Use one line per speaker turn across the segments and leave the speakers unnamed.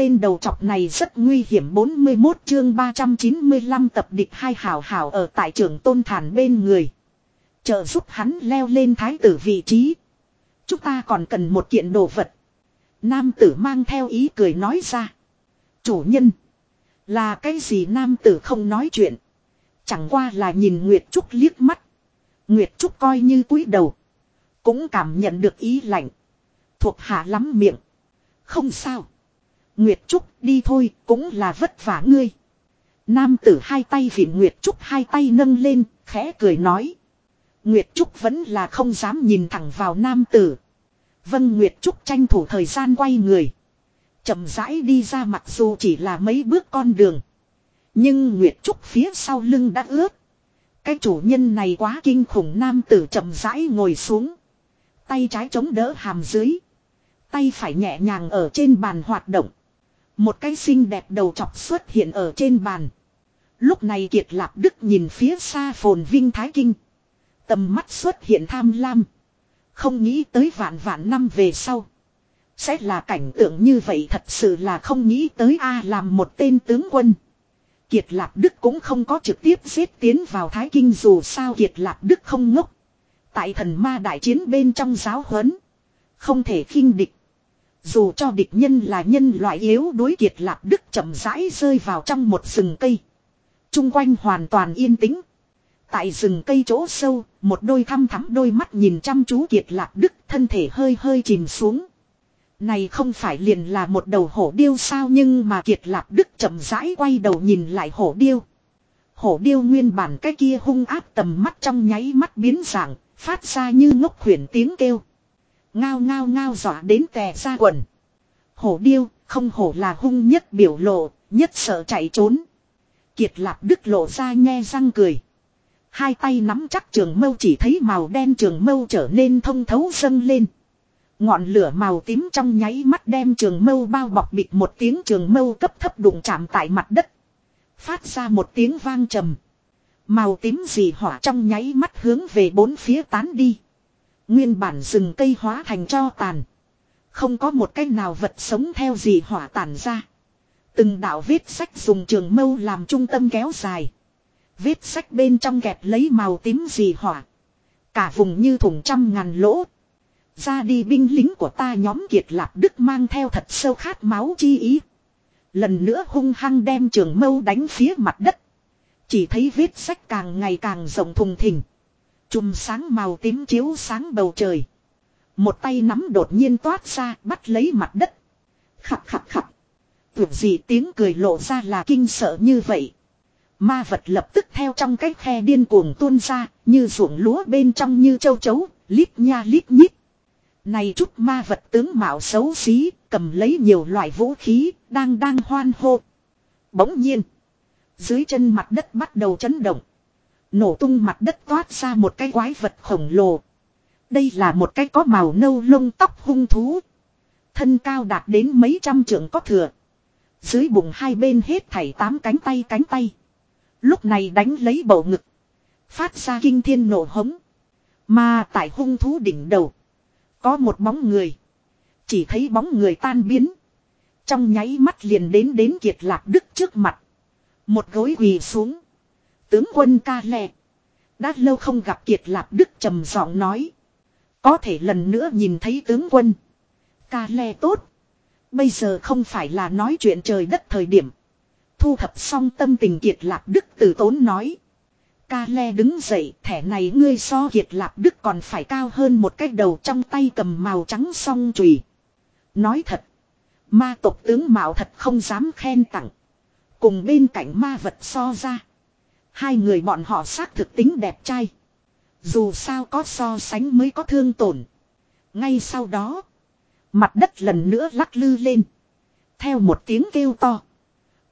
tên đầu chọc này rất nguy hiểm 41 chương 395 tập địch hai hảo hảo ở tại trường tôn thản bên người. Trợ giúp hắn leo lên thái tử vị trí. Chúng ta còn cần một kiện đồ vật. Nam tử mang theo ý cười nói ra. Chủ nhân. Là cái gì nam tử không nói chuyện. Chẳng qua là nhìn Nguyệt Trúc liếc mắt. Nguyệt Trúc coi như cúi đầu. Cũng cảm nhận được ý lạnh. Thuộc hạ lắm miệng. Không sao. Nguyệt Trúc đi thôi cũng là vất vả ngươi. Nam tử hai tay vịn Nguyệt Trúc hai tay nâng lên, khẽ cười nói. Nguyệt Trúc vẫn là không dám nhìn thẳng vào nam tử. Vân Nguyệt Trúc tranh thủ thời gian quay người. chậm rãi đi ra mặc dù chỉ là mấy bước con đường. Nhưng Nguyệt Trúc phía sau lưng đã ướt. Cái chủ nhân này quá kinh khủng nam tử chậm rãi ngồi xuống. Tay trái chống đỡ hàm dưới. Tay phải nhẹ nhàng ở trên bàn hoạt động. Một cái xinh đẹp đầu chọc xuất hiện ở trên bàn. Lúc này Kiệt Lạp Đức nhìn phía xa phồn vinh Thái Kinh. Tầm mắt xuất hiện tham lam. Không nghĩ tới vạn vạn năm về sau. Sẽ là cảnh tượng như vậy thật sự là không nghĩ tới A làm một tên tướng quân. Kiệt Lạp Đức cũng không có trực tiếp giết tiến vào Thái Kinh dù sao Kiệt Lạp Đức không ngốc. Tại thần ma đại chiến bên trong giáo huấn. Không thể khinh địch. Dù cho địch nhân là nhân loại yếu đối kiệt lạc đức chậm rãi rơi vào trong một rừng cây. Trung quanh hoàn toàn yên tĩnh. Tại rừng cây chỗ sâu, một đôi thăm thắm đôi mắt nhìn chăm chú kiệt lạc đức thân thể hơi hơi chìm xuống. Này không phải liền là một đầu hổ điêu sao nhưng mà kiệt lạc đức chậm rãi quay đầu nhìn lại hổ điêu. Hổ điêu nguyên bản cái kia hung áp tầm mắt trong nháy mắt biến dạng, phát ra như ngốc khuyển tiếng kêu. Ngao ngao ngao dọa đến tè ra quần. Hổ điêu, không hổ là hung nhất biểu lộ, nhất sợ chạy trốn. Kiệt lạp đức lộ ra nghe răng cười. Hai tay nắm chắc trường mâu chỉ thấy màu đen trường mâu trở nên thông thấu dâng lên. Ngọn lửa màu tím trong nháy mắt đem trường mâu bao bọc bịt một tiếng trường mâu cấp thấp đụng chạm tại mặt đất. Phát ra một tiếng vang trầm. Màu tím dị hỏa trong nháy mắt hướng về bốn phía tán đi. Nguyên bản rừng cây hóa thành cho tàn. Không có một cách nào vật sống theo gì hỏa tàn ra. Từng đạo vết sách dùng trường mâu làm trung tâm kéo dài. Vết sách bên trong kẹp lấy màu tím gì hỏa. Cả vùng như thùng trăm ngàn lỗ. Ra đi binh lính của ta nhóm kiệt lạc đức mang theo thật sâu khát máu chi ý. Lần nữa hung hăng đem trường mâu đánh phía mặt đất. Chỉ thấy vết sách càng ngày càng rộng thùng thình. Chùm sáng màu tím chiếu sáng bầu trời. Một tay nắm đột nhiên toát ra bắt lấy mặt đất. Khặt khặt khặt. Tưởng gì tiếng cười lộ ra là kinh sợ như vậy. Ma vật lập tức theo trong cái khe điên cuồng tuôn ra, như ruộng lúa bên trong như châu chấu, lít nha lít nhít. Này chút ma vật tướng mạo xấu xí, cầm lấy nhiều loại vũ khí, đang đang hoan hô. Bỗng nhiên, dưới chân mặt đất bắt đầu chấn động. Nổ tung mặt đất toát ra một cái quái vật khổng lồ. Đây là một cái có màu nâu lông tóc hung thú. Thân cao đạt đến mấy trăm trượng có thừa. Dưới bụng hai bên hết thảy tám cánh tay cánh tay. Lúc này đánh lấy bầu ngực. Phát ra kinh thiên nổ hống. Mà tại hung thú đỉnh đầu. Có một bóng người. Chỉ thấy bóng người tan biến. Trong nháy mắt liền đến đến kiệt lạc đức trước mặt. Một gối quỳ xuống. Tướng quân ca lẹ. Đã lâu không gặp Kiệt Lạp Đức trầm giọng nói. Có thể lần nữa nhìn thấy tướng quân. Ca lè tốt. Bây giờ không phải là nói chuyện trời đất thời điểm. Thu thập xong tâm tình Kiệt Lạp Đức từ tốn nói. Ca le đứng dậy, thẻ này ngươi so Kiệt Lạp Đức còn phải cao hơn một cái đầu trong tay cầm màu trắng song chùy. Nói thật, ma tộc tướng mạo thật không dám khen tặng. Cùng bên cạnh ma vật so ra. Hai người bọn họ xác thực tính đẹp trai. Dù sao có so sánh mới có thương tổn. Ngay sau đó. Mặt đất lần nữa lắc lư lên. Theo một tiếng kêu to.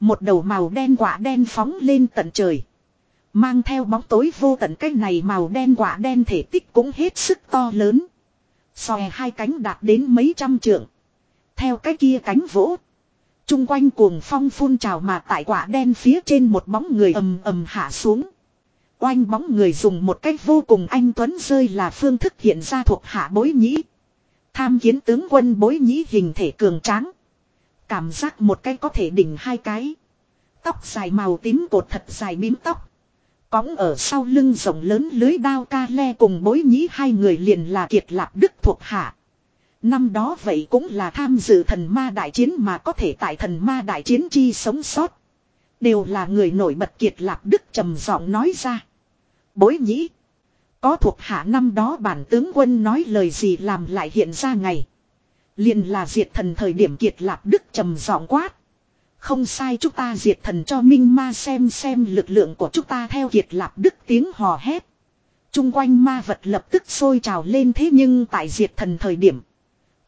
Một đầu màu đen quả đen phóng lên tận trời. Mang theo bóng tối vô tận cái này màu đen quả đen thể tích cũng hết sức to lớn. Xòe hai cánh đạt đến mấy trăm trượng. Theo cái kia cánh vỗ. Trung quanh cuồng phong phun trào mà tại quả đen phía trên một bóng người ầm ầm hạ xuống. Oanh bóng người dùng một cách vô cùng anh tuấn rơi là phương thức hiện ra thuộc hạ bối nhĩ. Tham kiến tướng quân bối nhĩ hình thể cường tráng. Cảm giác một cái có thể đỉnh hai cái. Tóc dài màu tím cột thật dài bím tóc. Cõng ở sau lưng rộng lớn lưới đao ca le cùng bối nhĩ hai người liền là kiệt lạp đức thuộc hạ. Năm đó vậy cũng là tham dự thần ma đại chiến mà có thể tại thần ma đại chiến chi sống sót. Đều là người nổi bật kiệt lạc đức trầm giọng nói ra. Bối nhĩ. Có thuộc hạ năm đó bản tướng quân nói lời gì làm lại hiện ra ngày. liền là diệt thần thời điểm kiệt lạc đức trầm giọng quát. Không sai chúng ta diệt thần cho minh ma xem xem lực lượng của chúng ta theo kiệt lạc đức tiếng hò hét. Trung quanh ma vật lập tức sôi trào lên thế nhưng tại diệt thần thời điểm.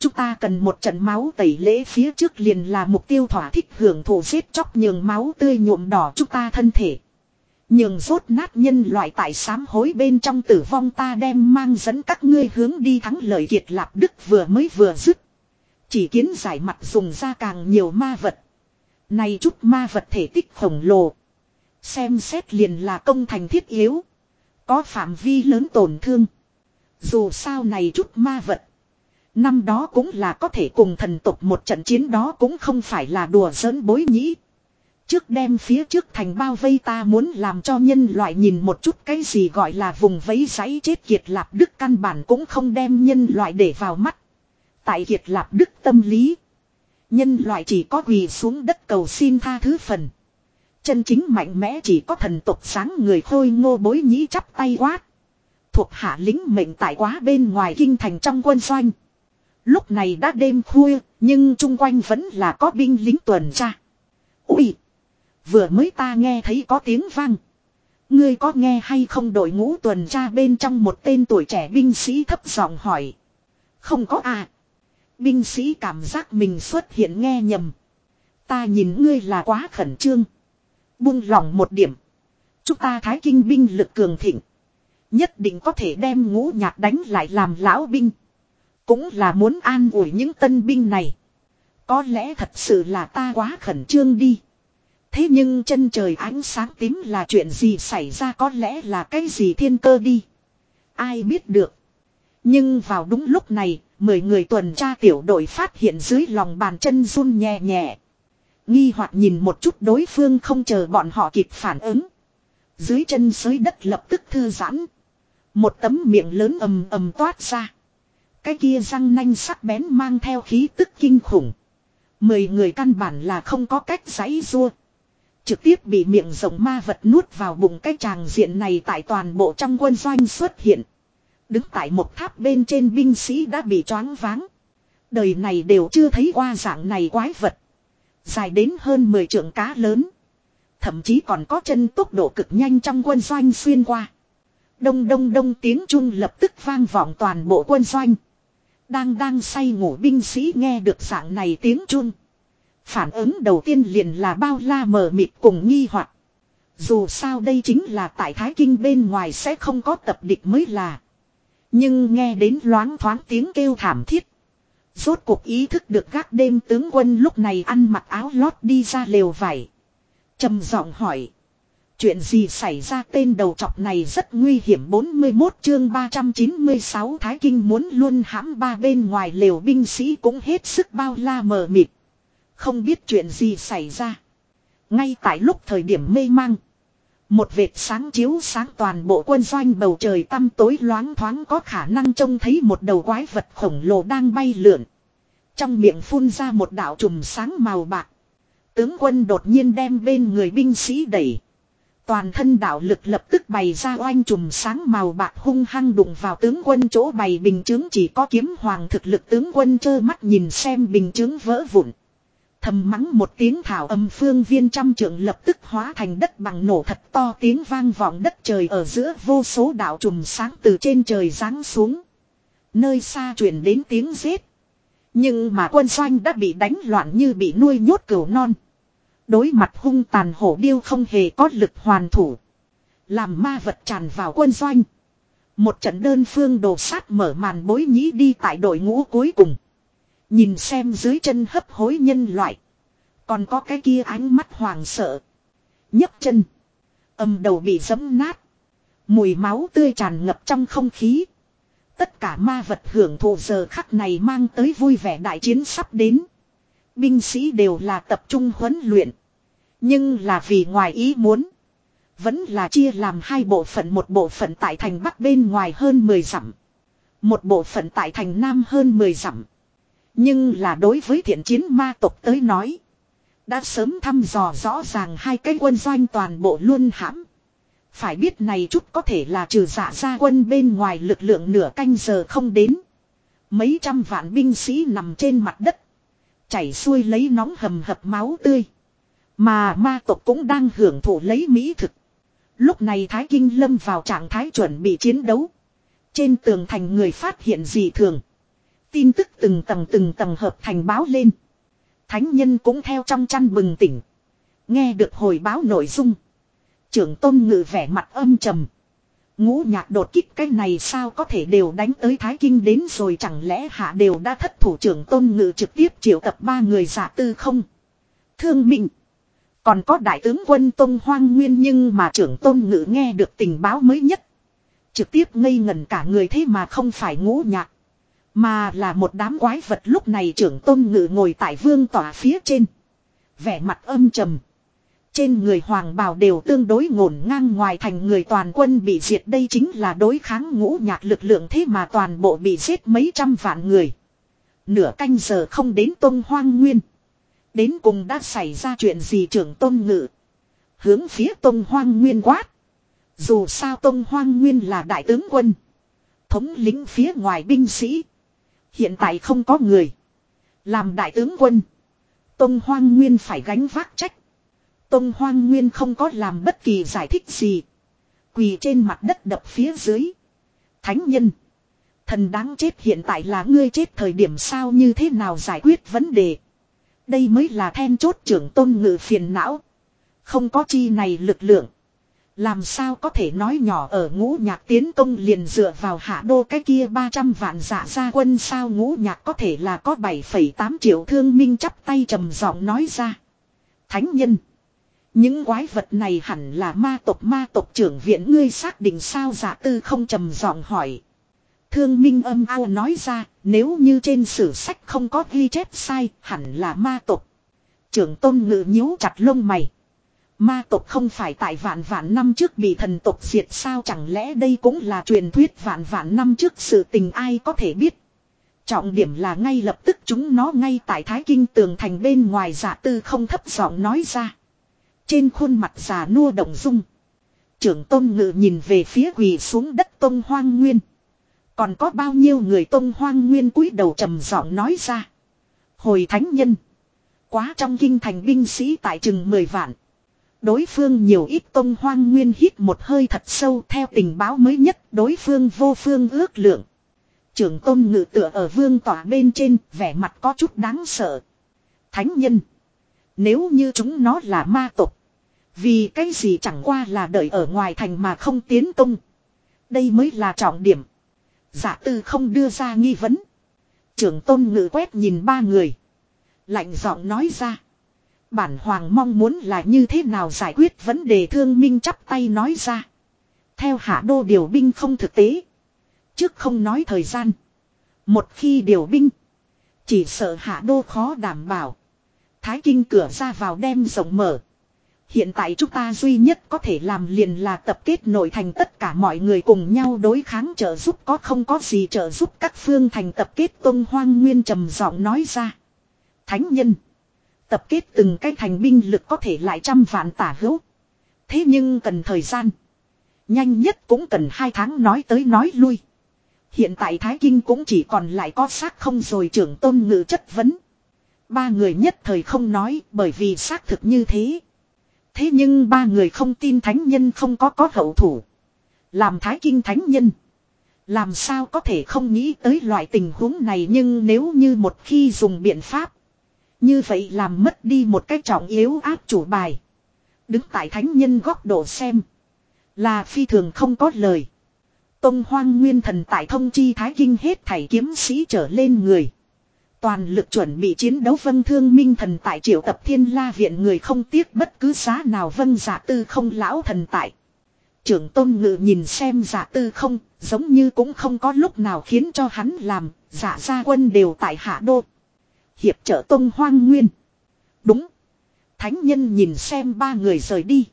Chúng ta cần một trận máu tẩy lễ phía trước liền là mục tiêu thỏa thích hưởng thụ giết chóc nhường máu tươi nhuộm đỏ chúng ta thân thể. Nhường rốt nát nhân loại tại sám hối bên trong tử vong ta đem mang dẫn các ngươi hướng đi thắng lợi kiệt lạp đức vừa mới vừa dứt. Chỉ kiến giải mặt dùng ra càng nhiều ma vật. Này chút ma vật thể tích khổng lồ. Xem xét liền là công thành thiết yếu. Có phạm vi lớn tổn thương. Dù sao này chút ma vật. Năm đó cũng là có thể cùng thần tộc một trận chiến đó cũng không phải là đùa giỡn bối nhĩ. Trước đem phía trước thành bao vây ta muốn làm cho nhân loại nhìn một chút cái gì gọi là vùng vấy giấy chết kiệt lạp đức căn bản cũng không đem nhân loại để vào mắt. Tại kiệt lạp đức tâm lý. Nhân loại chỉ có quỳ xuống đất cầu xin tha thứ phần. Chân chính mạnh mẽ chỉ có thần tục sáng người khôi ngô bối nhĩ chắp tay quát. Thuộc hạ lính mệnh tại quá bên ngoài kinh thành trong quân doanh. Lúc này đã đêm khuya, nhưng chung quanh vẫn là có binh lính tuần tra. Ui! Vừa mới ta nghe thấy có tiếng vang. Ngươi có nghe hay không đội ngũ tuần tra bên trong một tên tuổi trẻ binh sĩ thấp giọng hỏi. Không có à. Binh sĩ cảm giác mình xuất hiện nghe nhầm. Ta nhìn ngươi là quá khẩn trương. Buông lỏng một điểm. Chúng ta thái kinh binh lực cường thịnh. Nhất định có thể đem ngũ nhạc đánh lại làm lão binh. Cũng là muốn an ủi những tân binh này. Có lẽ thật sự là ta quá khẩn trương đi. Thế nhưng chân trời ánh sáng tím là chuyện gì xảy ra có lẽ là cái gì thiên cơ đi. Ai biết được. Nhưng vào đúng lúc này, mười người tuần tra tiểu đội phát hiện dưới lòng bàn chân run nhẹ nhẹ. Nghi hoặc nhìn một chút đối phương không chờ bọn họ kịp phản ứng. Dưới chân sới đất lập tức thư giãn. Một tấm miệng lớn ầm ầm toát ra. Cái kia răng nanh sắc bén mang theo khí tức kinh khủng. Mười người căn bản là không có cách giãy rua. Trực tiếp bị miệng rồng ma vật nuốt vào bụng cái tràng diện này tại toàn bộ trong quân doanh xuất hiện. Đứng tại một tháp bên trên binh sĩ đã bị choáng váng. Đời này đều chưa thấy qua dạng này quái vật. Dài đến hơn 10 trượng cá lớn. Thậm chí còn có chân tốc độ cực nhanh trong quân doanh xuyên qua. Đông đông đông tiếng trung lập tức vang vọng toàn bộ quân doanh. Đang đang say ngủ binh sĩ nghe được dạng này tiếng trung. Phản ứng đầu tiên liền là bao la mờ mịt cùng nghi hoặc. Dù sao đây chính là tại Thái Kinh bên ngoài sẽ không có tập địch mới là. Nhưng nghe đến loáng thoáng tiếng kêu thảm thiết. Rốt cuộc ý thức được gác đêm tướng quân lúc này ăn mặc áo lót đi ra lều vải. trầm giọng hỏi. Chuyện gì xảy ra tên đầu trọc này rất nguy hiểm 41 chương 396 Thái Kinh muốn luôn hãm ba bên ngoài lều binh sĩ cũng hết sức bao la mờ mịt. Không biết chuyện gì xảy ra. Ngay tại lúc thời điểm mê mang. Một vệt sáng chiếu sáng toàn bộ quân doanh bầu trời tăm tối loáng thoáng có khả năng trông thấy một đầu quái vật khổng lồ đang bay lượn. Trong miệng phun ra một đạo trùm sáng màu bạc. Tướng quân đột nhiên đem bên người binh sĩ đẩy. Toàn thân đạo lực lập tức bày ra oanh trùm sáng màu bạc hung hăng đụng vào tướng quân chỗ bày bình chứng chỉ có kiếm hoàng thực lực tướng quân trơ mắt nhìn xem bình chứng vỡ vụn. Thầm mắng một tiếng thảo âm phương viên trăm trượng lập tức hóa thành đất bằng nổ thật to tiếng vang vọng đất trời ở giữa vô số đạo trùm sáng từ trên trời giáng xuống. Nơi xa truyền đến tiếng giết. Nhưng mà quân doanh đã bị đánh loạn như bị nuôi nhốt cửu non. Đối mặt hung tàn hổ điêu không hề có lực hoàn thủ. Làm ma vật tràn vào quân doanh. Một trận đơn phương đồ sát mở màn bối nhĩ đi tại đội ngũ cuối cùng. Nhìn xem dưới chân hấp hối nhân loại. Còn có cái kia ánh mắt hoàng sợ. nhấc chân. Âm đầu bị giấm nát. Mùi máu tươi tràn ngập trong không khí. Tất cả ma vật hưởng thụ giờ khắc này mang tới vui vẻ đại chiến sắp đến. binh sĩ đều là tập trung huấn luyện. Nhưng là vì ngoài ý muốn. Vẫn là chia làm hai bộ phận, một bộ phận tại thành bắc bên ngoài hơn 10 dặm. Một bộ phận tại thành nam hơn 10 dặm. Nhưng là đối với thiện chiến ma tộc tới nói. Đã sớm thăm dò rõ ràng hai cái quân doanh toàn bộ luôn hãm. Phải biết này chút có thể là trừ dạ giả ra quân bên ngoài lực lượng nửa canh giờ không đến. Mấy trăm vạn binh sĩ nằm trên mặt đất. Chảy xuôi lấy nóng hầm hập máu tươi. Mà ma tộc cũng đang hưởng thụ lấy mỹ thực. Lúc này Thái Kinh lâm vào trạng thái chuẩn bị chiến đấu. Trên tường thành người phát hiện gì thường. Tin tức từng tầng từng tầng hợp thành báo lên. Thánh nhân cũng theo trong chăn bừng tỉnh. Nghe được hồi báo nội dung. Trưởng tôn ngự vẻ mặt âm trầm. Ngũ nhạc đột kích cái này sao có thể đều đánh tới Thái Kinh đến rồi chẳng lẽ hạ đều đã thất thủ trưởng tôn ngự trực tiếp triệu tập ba người giả tư không. Thương Minh. Còn có đại tướng quân Tông Hoang Nguyên nhưng mà trưởng tôn ngự nghe được tình báo mới nhất. Trực tiếp ngây ngẩn cả người thế mà không phải ngũ nhạc. Mà là một đám quái vật lúc này trưởng tôn ngự ngồi tại vương tỏa phía trên. Vẻ mặt âm trầm. Trên người hoàng bào đều tương đối ngổn ngang ngoài thành người toàn quân bị diệt đây chính là đối kháng ngũ nhạc lực lượng thế mà toàn bộ bị giết mấy trăm vạn người. Nửa canh giờ không đến tôn hoang nguyên. Đến cùng đã xảy ra chuyện gì trưởng tôn ngự. Hướng phía tôn hoang nguyên quát. Dù sao tôn hoang nguyên là đại tướng quân. Thống lính phía ngoài binh sĩ. Hiện tại không có người. Làm đại tướng quân. Tông Hoang Nguyên phải gánh vác trách. Tông Hoang Nguyên không có làm bất kỳ giải thích gì. Quỳ trên mặt đất đập phía dưới. Thánh nhân. Thần đáng chết hiện tại là ngươi chết thời điểm sao như thế nào giải quyết vấn đề. Đây mới là then chốt trưởng tôn ngự phiền não. Không có chi này lực lượng. Làm sao có thể nói nhỏ ở ngũ nhạc tiến công liền dựa vào hạ đô cái kia 300 vạn giả gia quân sao ngũ nhạc có thể là có 7,8 triệu thương minh chắp tay trầm giọng nói ra. Thánh nhân. Những quái vật này hẳn là ma tộc ma tộc trưởng viện ngươi xác định sao giả tư không trầm giọng hỏi. Thương minh âm ao nói ra, nếu như trên sử sách không có ghi chép sai, hẳn là ma tộc. Trưởng tôn ngự nhíu chặt lông mày. Ma tộc không phải tại vạn vạn năm trước bị thần tộc diệt sao, chẳng lẽ đây cũng là truyền thuyết vạn vạn năm trước sự tình ai có thể biết. Trọng điểm là ngay lập tức chúng nó ngay tại Thái Kinh tường thành bên ngoài giả tư không thấp giọng nói ra. Trên khuôn mặt già nua động dung. Trưởng tôn ngự nhìn về phía quỳ xuống đất tôn hoang nguyên. Còn có bao nhiêu người tôn hoang nguyên cúi đầu trầm giọng nói ra. Hồi thánh nhân. Quá trong kinh thành binh sĩ tại chừng 10 vạn. Đối phương nhiều ít tông hoang nguyên hít một hơi thật sâu theo tình báo mới nhất, đối phương vô phương ước lượng. Trưởng tôn ngự tựa ở vương tỏa bên trên, vẻ mặt có chút đáng sợ. Thánh nhân. Nếu như chúng nó là ma tục. Vì cái gì chẳng qua là đợi ở ngoài thành mà không tiến công. Đây mới là trọng điểm. Giả tư không đưa ra nghi vấn. Trưởng tôn ngự quét nhìn ba người. Lạnh giọng nói ra. Bản hoàng mong muốn là như thế nào giải quyết vấn đề thương minh chắp tay nói ra. Theo hạ đô điều binh không thực tế. Trước không nói thời gian. Một khi điều binh. Chỉ sợ hạ đô khó đảm bảo. Thái kinh cửa ra vào đem rộng mở. Hiện tại chúng ta duy nhất có thể làm liền là tập kết nội thành tất cả mọi người cùng nhau đối kháng trợ giúp có không có gì trợ giúp các phương thành tập kết tôn hoang nguyên trầm giọng nói ra. Thánh nhân. Tập kết từng cái thành binh lực có thể lại trăm vạn tả hữu. Thế nhưng cần thời gian. Nhanh nhất cũng cần hai tháng nói tới nói lui. Hiện tại Thái Kinh cũng chỉ còn lại có xác không rồi trưởng tôn ngự chất vấn. Ba người nhất thời không nói bởi vì xác thực như thế. Thế nhưng ba người không tin thánh nhân không có có hậu thủ. Làm Thái Kinh thánh nhân. Làm sao có thể không nghĩ tới loại tình huống này nhưng nếu như một khi dùng biện pháp. Như vậy làm mất đi một cái trọng yếu áp chủ bài. Đứng tại thánh nhân góc độ xem. Là phi thường không có lời. Tông hoang nguyên thần tại thông chi thái kinh hết thảy kiếm sĩ trở lên người. Toàn lực chuẩn bị chiến đấu vân thương minh thần tại triệu tập thiên la viện người không tiếc bất cứ giá nào vân giả tư không lão thần tại. Trưởng tôn ngự nhìn xem giả tư không, giống như cũng không có lúc nào khiến cho hắn làm, giả gia quân đều tại hạ đô. Hiệp trợ tôn Hoang Nguyên. Đúng. Thánh nhân nhìn xem ba người rời đi.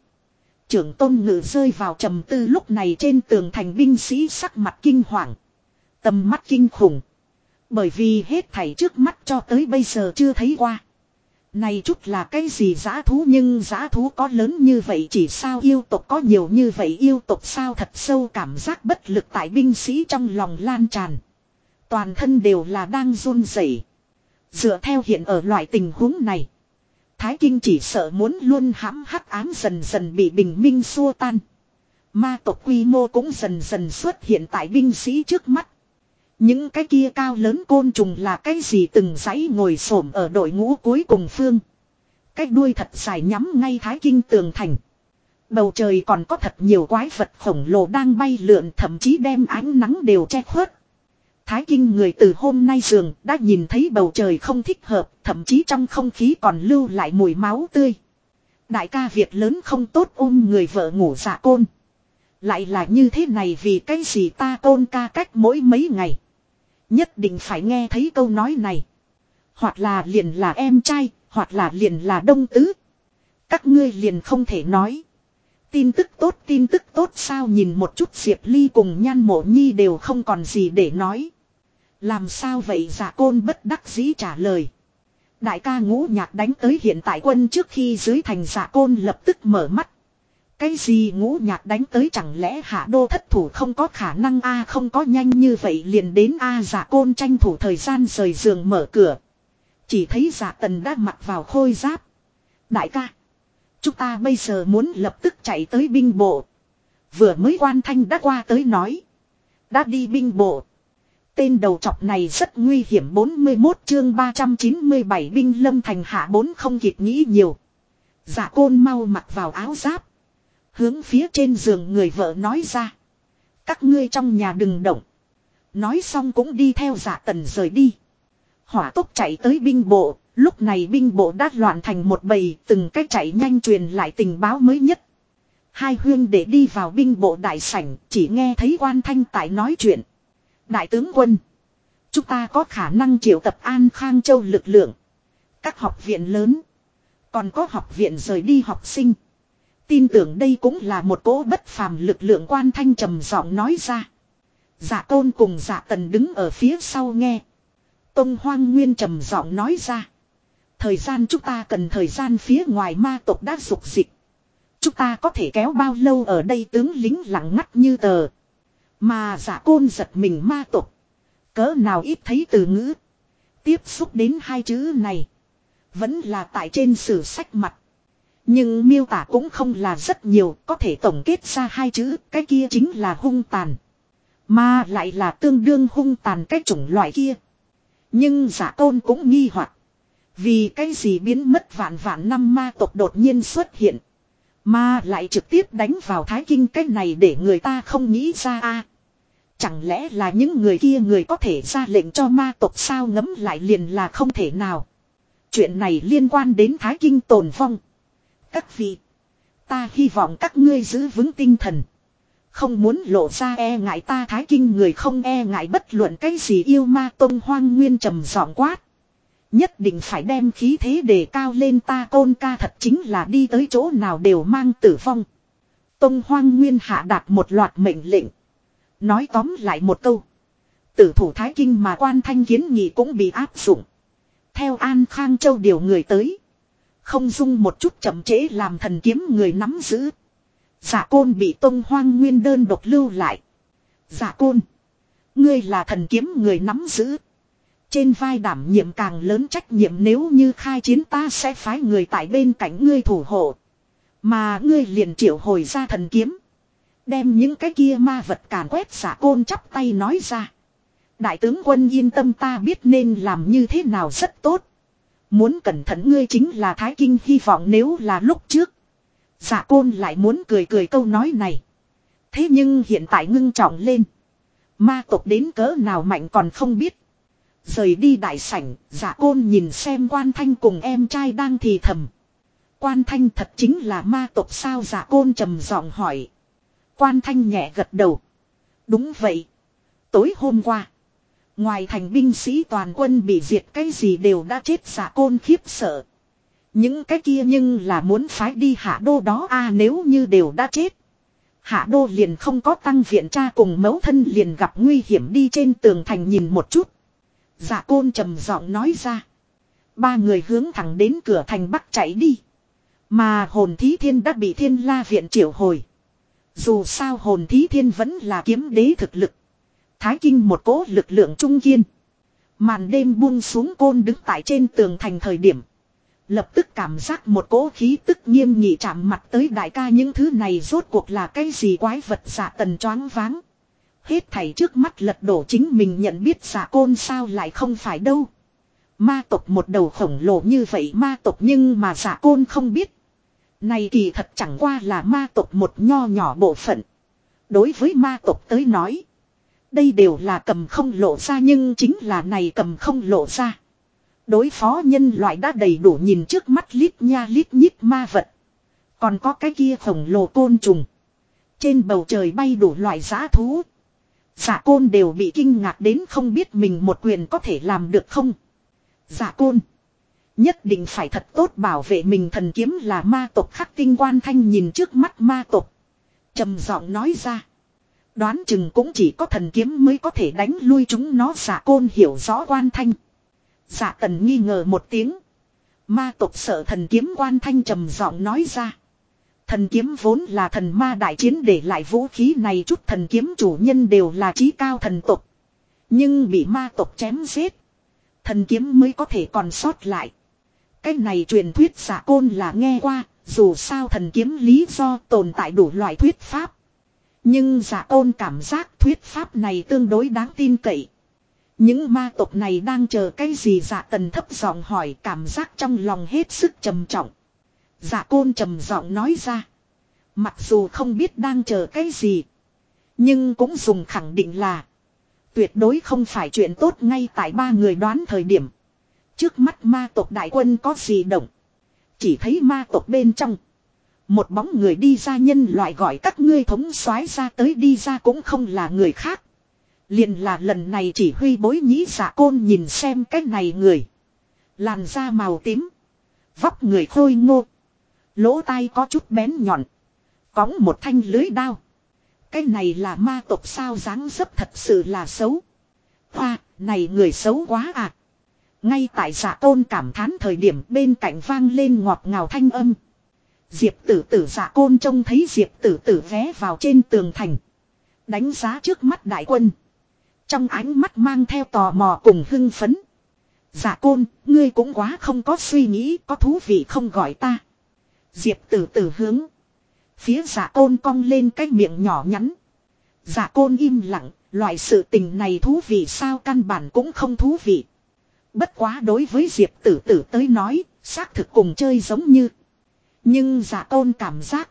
Trưởng tôn ngự rơi vào trầm tư lúc này trên tường thành binh sĩ sắc mặt kinh hoàng. Tầm mắt kinh khủng. Bởi vì hết thảy trước mắt cho tới bây giờ chưa thấy qua. Này chút là cái gì giá thú nhưng giá thú có lớn như vậy chỉ sao yêu tộc có nhiều như vậy yêu tộc sao thật sâu cảm giác bất lực tại binh sĩ trong lòng lan tràn. Toàn thân đều là đang run rẩy. Dựa theo hiện ở loại tình huống này. Thái Kinh chỉ sợ muốn luôn hãm hắc ám dần dần bị bình minh xua tan. Ma tộc quy mô cũng dần dần xuất hiện tại binh sĩ trước mắt. Những cái kia cao lớn côn trùng là cái gì từng dãy ngồi xổm ở đội ngũ cuối cùng phương. Cái đuôi thật dài nhắm ngay thái kinh tường thành. Bầu trời còn có thật nhiều quái vật khổng lồ đang bay lượn thậm chí đem ánh nắng đều che khuất. Thái kinh người từ hôm nay giường đã nhìn thấy bầu trời không thích hợp, thậm chí trong không khí còn lưu lại mùi máu tươi. Đại ca việc lớn không tốt ôm người vợ ngủ dạ côn. Lại là như thế này vì cái gì ta tôn ca cách mỗi mấy ngày. Nhất định phải nghe thấy câu nói này. Hoặc là liền là em trai, hoặc là liền là đông tứ. Các ngươi liền không thể nói. Tin tức tốt tin tức tốt sao nhìn một chút Diệp Ly cùng nhan mộ nhi đều không còn gì để nói. Làm sao vậy giả côn bất đắc dĩ trả lời. Đại ca ngũ nhạc đánh tới hiện tại quân trước khi dưới thành giả côn lập tức mở mắt. Cái gì ngũ nhạc đánh tới chẳng lẽ hạ đô thất thủ không có khả năng a không có nhanh như vậy liền đến a giả côn tranh thủ thời gian rời giường mở cửa. Chỉ thấy giả tần đã mặc vào khôi giáp. Đại ca. Chúng ta bây giờ muốn lập tức chạy tới binh bộ. Vừa mới quan thanh đã qua tới nói. Đã đi binh bộ. Tên đầu trọc này rất nguy hiểm 41 chương 397 binh lâm thành hạ bốn không kịp nghĩ nhiều. Giả côn mau mặc vào áo giáp. Hướng phía trên giường người vợ nói ra. Các ngươi trong nhà đừng động. Nói xong cũng đi theo giả tần rời đi. Hỏa tốc chạy tới binh bộ. Lúc này binh bộ đã loạn thành một bầy, từng cách chạy nhanh truyền lại tình báo mới nhất. Hai huyên để đi vào binh bộ đại sảnh, chỉ nghe thấy quan thanh tại nói chuyện. Đại tướng quân. Chúng ta có khả năng triệu tập An Khang Châu lực lượng. Các học viện lớn. Còn có học viện rời đi học sinh. Tin tưởng đây cũng là một cỗ bất phàm lực lượng quan thanh trầm giọng nói ra. Dạ tôn cùng dạ tần đứng ở phía sau nghe. Tông hoang nguyên trầm giọng nói ra. Thời gian chúng ta cần thời gian phía ngoài ma tộc đã dục dịch. Chúng ta có thể kéo bao lâu ở đây tướng lính lặng ngắt như tờ. Mà dạ giả côn giật mình ma tộc. Cỡ nào ít thấy từ ngữ. Tiếp xúc đến hai chữ này. Vẫn là tại trên sử sách mặt. Nhưng miêu tả cũng không là rất nhiều. Có thể tổng kết ra hai chữ. Cái kia chính là hung tàn. Mà lại là tương đương hung tàn cái chủng loại kia. Nhưng giả tôn cũng nghi hoặc Vì cái gì biến mất vạn vạn năm ma tộc đột nhiên xuất hiện. Mà lại trực tiếp đánh vào thái kinh cái này để người ta không nghĩ ra a Chẳng lẽ là những người kia người có thể ra lệnh cho ma tộc sao ngấm lại liền là không thể nào. Chuyện này liên quan đến thái kinh tồn vong. Các vị. Ta hy vọng các ngươi giữ vững tinh thần. Không muốn lộ ra e ngại ta thái kinh người không e ngại bất luận cái gì yêu ma tông hoang nguyên trầm giọng quát. Nhất định phải đem khí thế đề cao lên ta côn ca thật chính là đi tới chỗ nào đều mang tử vong. Tông hoang nguyên hạ đạt một loạt mệnh lệnh. Nói tóm lại một câu. Tử thủ thái kinh mà quan thanh kiến nghị cũng bị áp dụng. Theo An Khang Châu điều người tới. Không dung một chút chậm chế làm thần kiếm người nắm giữ. Giả côn bị tông hoang nguyên đơn độc lưu lại. Giả côn. Ngươi là thần kiếm người nắm giữ. Trên vai đảm nhiệm càng lớn trách nhiệm nếu như khai chiến ta sẽ phái người tại bên cạnh ngươi thủ hộ. Mà ngươi liền triệu hồi ra thần kiếm. Đem những cái kia ma vật càn quét giả côn chắp tay nói ra. Đại tướng quân yên tâm ta biết nên làm như thế nào rất tốt. Muốn cẩn thận ngươi chính là Thái Kinh hy vọng nếu là lúc trước. Giả côn lại muốn cười cười câu nói này. Thế nhưng hiện tại ngưng trọng lên. Ma tộc đến cỡ nào mạnh còn không biết. Rời đi đại sảnh, giả côn nhìn xem quan thanh cùng em trai đang thì thầm. Quan thanh thật chính là ma tộc sao giả côn trầm giọng hỏi. Quan thanh nhẹ gật đầu. Đúng vậy. Tối hôm qua. Ngoài thành binh sĩ toàn quân bị diệt cái gì đều đã chết giả côn khiếp sợ. Những cái kia nhưng là muốn phái đi hạ đô đó, a, nếu như đều đã chết. Hạ đô liền không có tăng viện cha cùng mẫu thân liền gặp nguy hiểm đi trên tường thành nhìn một chút. Giả côn trầm giọng nói ra. Ba người hướng thẳng đến cửa thành bắc chạy đi. Mà hồn thí thiên đã bị thiên la viện triệu hồi. Dù sao hồn thí thiên vẫn là kiếm đế thực lực. Thái kinh một cỗ lực lượng trung kiên. Màn đêm buông xuống côn đứng tại trên tường thành thời điểm. Lập tức cảm giác một cỗ khí tức nghiêm nghị chạm mặt tới đại ca những thứ này rốt cuộc là cái gì quái vật giả tần choáng váng. Hết thảy trước mắt lật đổ chính mình nhận biết giả côn sao lại không phải đâu. Ma tộc một đầu khổng lồ như vậy ma tộc nhưng mà giả côn không biết. Này kỳ thật chẳng qua là ma tộc một nho nhỏ bộ phận. Đối với ma tộc tới nói. Đây đều là cầm không lộ ra nhưng chính là này cầm không lộ ra. Đối phó nhân loại đã đầy đủ nhìn trước mắt lít nha lít nhít ma vật. Còn có cái kia khổng lồ côn trùng. Trên bầu trời bay đủ loại giã thú. Giả côn đều bị kinh ngạc đến không biết mình một quyền có thể làm được không. Giả côn. Nhất định phải thật tốt bảo vệ mình thần kiếm là ma tộc khắc tinh quan thanh nhìn trước mắt ma tộc. trầm giọng nói ra. Đoán chừng cũng chỉ có thần kiếm mới có thể đánh lui chúng nó giả côn hiểu rõ quan thanh. Giả tần nghi ngờ một tiếng. Ma tộc sợ thần kiếm quan thanh trầm giọng nói ra. Thần kiếm vốn là thần ma đại chiến để lại vũ khí này chút thần kiếm chủ nhân đều là trí cao thần tộc. Nhưng bị ma tộc chém giết. Thần kiếm mới có thể còn sót lại. Cái này truyền thuyết giả côn là nghe qua, dù sao thần kiếm lý do tồn tại đủ loại thuyết pháp. Nhưng giả tôn cảm giác thuyết pháp này tương đối đáng tin cậy. Những ma tộc này đang chờ cái gì giả tần thấp giọng hỏi cảm giác trong lòng hết sức trầm trọng. Giả côn trầm giọng nói ra. Mặc dù không biết đang chờ cái gì. Nhưng cũng dùng khẳng định là. Tuyệt đối không phải chuyện tốt ngay tại ba người đoán thời điểm. Trước mắt ma tộc đại quân có gì động. Chỉ thấy ma tộc bên trong. Một bóng người đi ra nhân loại gọi các ngươi thống soái ra tới đi ra cũng không là người khác. Liền là lần này chỉ huy bối nhĩ giả côn nhìn xem cái này người. Làn da màu tím. Vóc người khôi ngô. Lỗ tai có chút bén nhọn. Cóng một thanh lưới đao. Cái này là ma tộc sao dáng dấp thật sự là xấu. Hoa, này người xấu quá à. Ngay tại dạ giả tôn cảm thán thời điểm bên cạnh vang lên ngọt ngào thanh âm. Diệp tử tử giả côn trông thấy diệp tử tử vé vào trên tường thành. Đánh giá trước mắt đại quân. Trong ánh mắt mang theo tò mò cùng hưng phấn. Giả côn, ngươi cũng quá không có suy nghĩ, có thú vị không gọi ta. Diệp tử tử hướng. Phía giả côn cong lên cái miệng nhỏ nhắn. Giả côn im lặng, loại sự tình này thú vị sao căn bản cũng không thú vị. Bất quá đối với Diệp tử tử tới nói, xác thực cùng chơi giống như. Nhưng giả tôn cảm giác.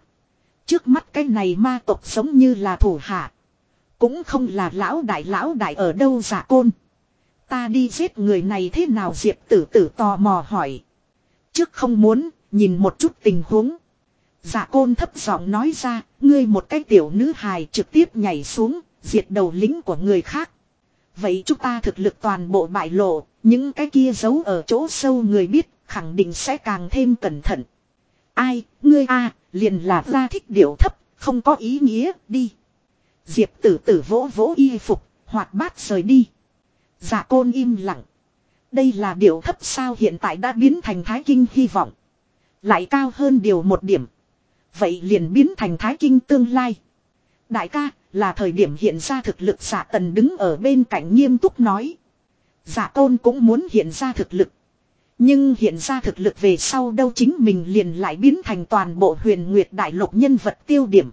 Trước mắt cái này ma tộc giống như là thủ hạ. Cũng không là lão đại lão đại ở đâu giả côn. Ta đi giết người này thế nào Diệp tử tử tò mò hỏi. Trước không muốn, nhìn một chút tình huống. Giả côn thấp giọng nói ra, ngươi một cái tiểu nữ hài trực tiếp nhảy xuống, diệt đầu lính của người khác. Vậy chúng ta thực lực toàn bộ bại lộ, những cái kia giấu ở chỗ sâu người biết, khẳng định sẽ càng thêm cẩn thận. Ai, ngươi a liền là ra thích điệu thấp, không có ý nghĩa, đi. Diệp tử tử vỗ vỗ y phục, hoạt bát rời đi. Giả côn im lặng. Đây là điệu thấp sao hiện tại đã biến thành thái kinh hy vọng. Lại cao hơn điều một điểm. Vậy liền biến thành thái kinh tương lai. Đại ca, là thời điểm hiện ra thực lực giả tần đứng ở bên cạnh nghiêm túc nói. Dạ giả tôn cũng muốn hiện ra thực lực. Nhưng hiện ra thực lực về sau đâu chính mình liền lại biến thành toàn bộ huyền nguyệt đại lục nhân vật tiêu điểm.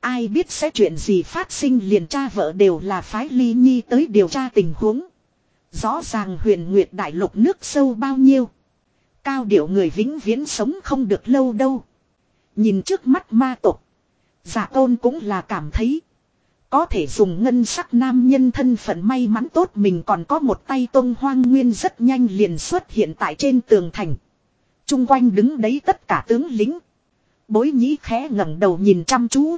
Ai biết sẽ chuyện gì phát sinh liền cha vợ đều là phái ly nhi tới điều tra tình huống. Rõ ràng huyền nguyệt đại lục nước sâu bao nhiêu. Cao điệu người vĩnh viễn sống không được lâu đâu. Nhìn trước mắt ma tộc. Giả tôn cũng là cảm thấy. Có thể dùng ngân sắc nam nhân thân phận may mắn tốt mình còn có một tay tôn hoang nguyên rất nhanh liền xuất hiện tại trên tường thành. Trung quanh đứng đấy tất cả tướng lính. Bối nhĩ khẽ ngẩng đầu nhìn chăm chú.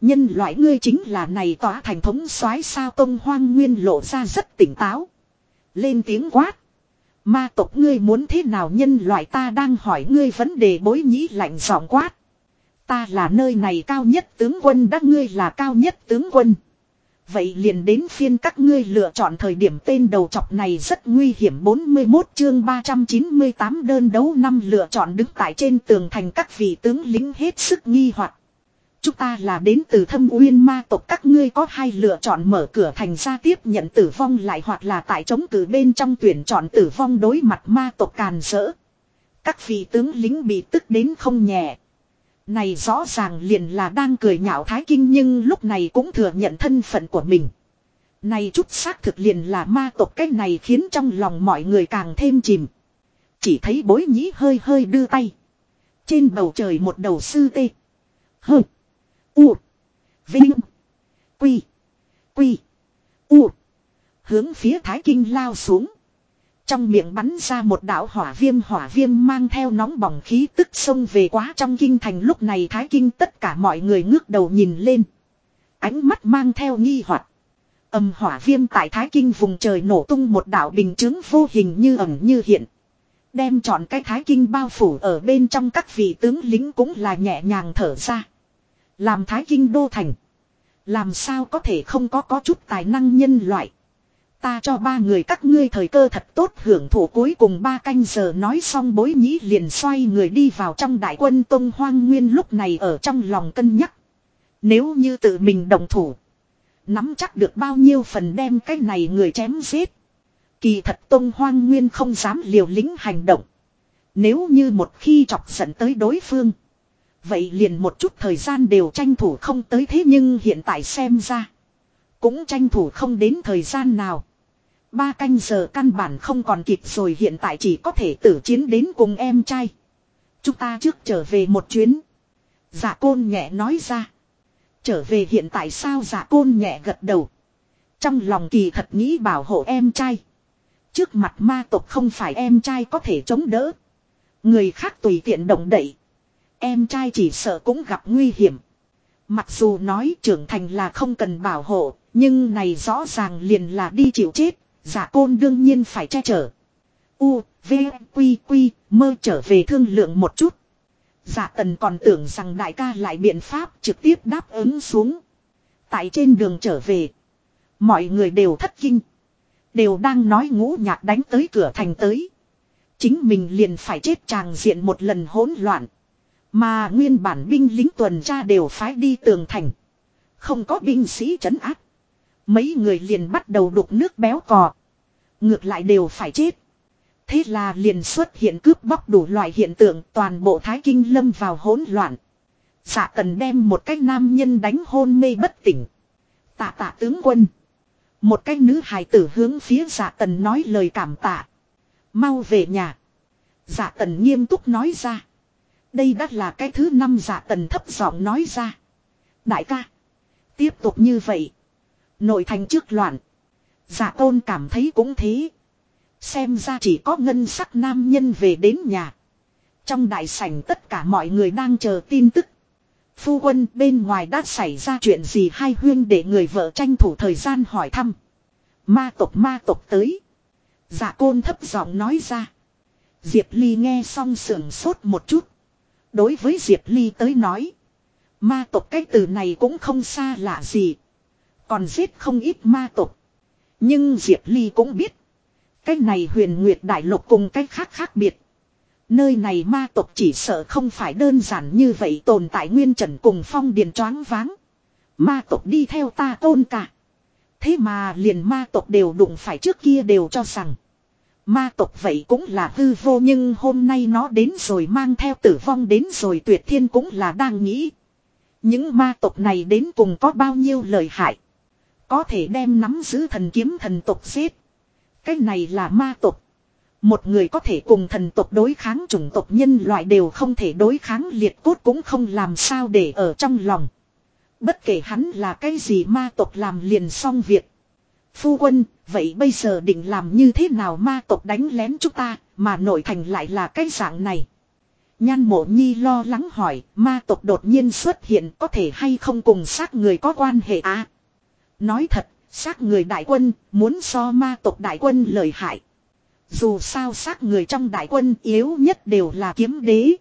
Nhân loại ngươi chính là này tỏa thành thống soái sao tông hoang nguyên lộ ra rất tỉnh táo. Lên tiếng quát. Ma tộc ngươi muốn thế nào nhân loại ta đang hỏi ngươi vấn đề bối nhĩ lạnh giọng quát. Ta là nơi này cao nhất tướng quân đã ngươi là cao nhất tướng quân. Vậy liền đến phiên các ngươi lựa chọn thời điểm tên đầu chọc này rất nguy hiểm 41 chương 398 đơn đấu năm lựa chọn đứng tại trên tường thành các vị tướng lính hết sức nghi hoặc Chúng ta là đến từ thâm uyên ma tộc, các ngươi có hai lựa chọn mở cửa thành ra tiếp nhận tử vong lại hoặc là tại chống cử bên trong tuyển chọn tử vong đối mặt ma tộc càn rỡ. Các vị tướng lính bị tức đến không nhẹ. Này rõ ràng liền là đang cười nhạo Thái Kinh nhưng lúc này cũng thừa nhận thân phận của mình. Này chút xác thực liền là ma tộc cái này khiến trong lòng mọi người càng thêm chìm. Chỉ thấy bối nhĩ hơi hơi đưa tay. Trên bầu trời một đầu sư tê. Hơ. U. Vinh. Quy. Quy. U. Hướng phía Thái Kinh lao xuống. Trong miệng bắn ra một đạo hỏa viêm hỏa viêm mang theo nóng bỏng khí tức xông về quá trong kinh thành lúc này Thái Kinh tất cả mọi người ngước đầu nhìn lên. Ánh mắt mang theo nghi hoặc Âm hỏa viêm tại Thái Kinh vùng trời nổ tung một đạo bình chứng vô hình như ẩn như hiện. Đem chọn cái Thái Kinh bao phủ ở bên trong các vị tướng lính cũng là nhẹ nhàng thở ra. Làm Thái Kinh đô thành. Làm sao có thể không có có chút tài năng nhân loại. Ta cho ba người các ngươi thời cơ thật tốt hưởng thụ cuối cùng ba canh giờ nói xong bối nhĩ liền xoay người đi vào trong đại quân Tông Hoang Nguyên lúc này ở trong lòng cân nhắc. Nếu như tự mình đồng thủ. Nắm chắc được bao nhiêu phần đem cái này người chém giết. Kỳ thật Tông Hoang Nguyên không dám liều lĩnh hành động. Nếu như một khi chọc giận tới đối phương. Vậy liền một chút thời gian đều tranh thủ không tới thế nhưng hiện tại xem ra. Cũng tranh thủ không đến thời gian nào. Ba canh giờ căn bản không còn kịp rồi hiện tại chỉ có thể tử chiến đến cùng em trai. Chúng ta trước trở về một chuyến. Giả côn nhẹ nói ra. Trở về hiện tại sao giả côn nhẹ gật đầu. Trong lòng kỳ thật nghĩ bảo hộ em trai. Trước mặt ma tộc không phải em trai có thể chống đỡ. Người khác tùy tiện động đậy. Em trai chỉ sợ cũng gặp nguy hiểm. Mặc dù nói trưởng thành là không cần bảo hộ, nhưng này rõ ràng liền là đi chịu chết, giả côn đương nhiên phải che chở. U, V, Quy, Quy, mơ trở về thương lượng một chút. Giả tần còn tưởng rằng đại ca lại biện pháp trực tiếp đáp ứng xuống. Tại trên đường trở về, mọi người đều thất kinh. Đều đang nói ngũ nhạc đánh tới cửa thành tới. Chính mình liền phải chết tràng diện một lần hỗn loạn. Mà nguyên bản binh lính tuần tra đều phái đi tường thành. Không có binh sĩ trấn áp. Mấy người liền bắt đầu đục nước béo cò. Ngược lại đều phải chết. Thế là liền xuất hiện cướp bóc đủ loại hiện tượng, toàn bộ Thái Kinh lâm vào hỗn loạn. Dạ tần đem một cái nam nhân đánh hôn mê bất tỉnh. Tạ tạ tướng quân. Một cái nữ hài tử hướng phía dạ tần nói lời cảm tạ. Mau về nhà. Dạ tần nghiêm túc nói ra. Đây đã là cái thứ năm dạ tần thấp giọng nói ra. Đại ca. Tiếp tục như vậy. Nội thành trước loạn. Dạ tôn cảm thấy cũng thế. Xem ra chỉ có ngân sắc nam nhân về đến nhà. Trong đại sảnh tất cả mọi người đang chờ tin tức. Phu quân bên ngoài đã xảy ra chuyện gì hai huyên để người vợ tranh thủ thời gian hỏi thăm. Ma tộc ma tộc tới. Dạ côn thấp giọng nói ra. Diệp Ly nghe xong sườn sốt một chút. Đối với Diệp Ly tới nói. Ma tộc cái từ này cũng không xa lạ gì. Còn giết không ít ma tộc. Nhưng Diệp Ly cũng biết. Cái này huyền nguyệt đại lục cùng cái khác khác biệt. Nơi này ma tộc chỉ sợ không phải đơn giản như vậy tồn tại nguyên trần cùng phong điền choáng váng. Ma tộc đi theo ta tôn cả. Thế mà liền ma tộc đều đụng phải trước kia đều cho rằng. Ma tộc vậy cũng là hư vô nhưng hôm nay nó đến rồi mang theo tử vong đến rồi tuyệt thiên cũng là đang nghĩ. Những ma tộc này đến cùng có bao nhiêu lời hại. Có thể đem nắm giữ thần kiếm thần tộc giết. Cái này là ma tộc. Một người có thể cùng thần tộc đối kháng chủng tộc nhân loại đều không thể đối kháng liệt cốt cũng không làm sao để ở trong lòng. Bất kể hắn là cái gì ma tộc làm liền xong việc. Phu quân, vậy bây giờ định làm như thế nào ma tộc đánh lén chúng ta, mà nội thành lại là cái dạng này. Nhan mộ nhi lo lắng hỏi, ma tộc đột nhiên xuất hiện có thể hay không cùng xác người có quan hệ à? Nói thật, xác người đại quân, muốn so ma tộc đại quân lợi hại. Dù sao xác người trong đại quân yếu nhất đều là kiếm đế.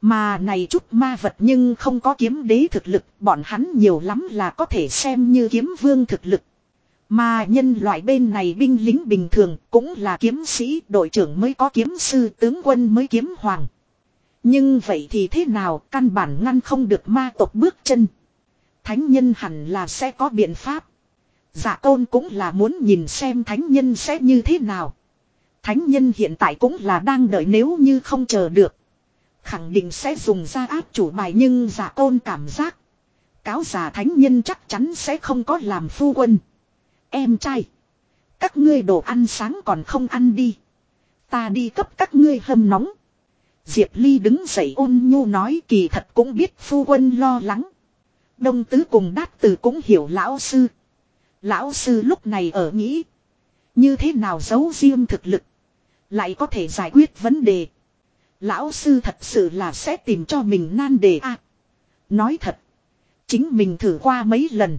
Mà này chút ma vật nhưng không có kiếm đế thực lực, bọn hắn nhiều lắm là có thể xem như kiếm vương thực lực. Mà nhân loại bên này binh lính bình thường cũng là kiếm sĩ, đội trưởng mới có kiếm sư, tướng quân mới kiếm hoàng. Nhưng vậy thì thế nào, căn bản ngăn không được ma tộc bước chân. Thánh nhân hẳn là sẽ có biện pháp. giả tôn cũng là muốn nhìn xem thánh nhân sẽ như thế nào. Thánh nhân hiện tại cũng là đang đợi nếu như không chờ được. Khẳng định sẽ dùng ra áp chủ bài nhưng giả tôn cảm giác. Cáo giả thánh nhân chắc chắn sẽ không có làm phu quân. Em trai. Các ngươi đồ ăn sáng còn không ăn đi. Ta đi cấp các ngươi hâm nóng. Diệp Ly đứng dậy ôn nhu nói kỳ thật cũng biết phu quân lo lắng. Đông tứ cùng đát tử cũng hiểu lão sư. Lão sư lúc này ở nghĩ. Như thế nào giấu riêng thực lực. Lại có thể giải quyết vấn đề. Lão sư thật sự là sẽ tìm cho mình nan đề a. nói thật. Chính mình thử qua mấy lần.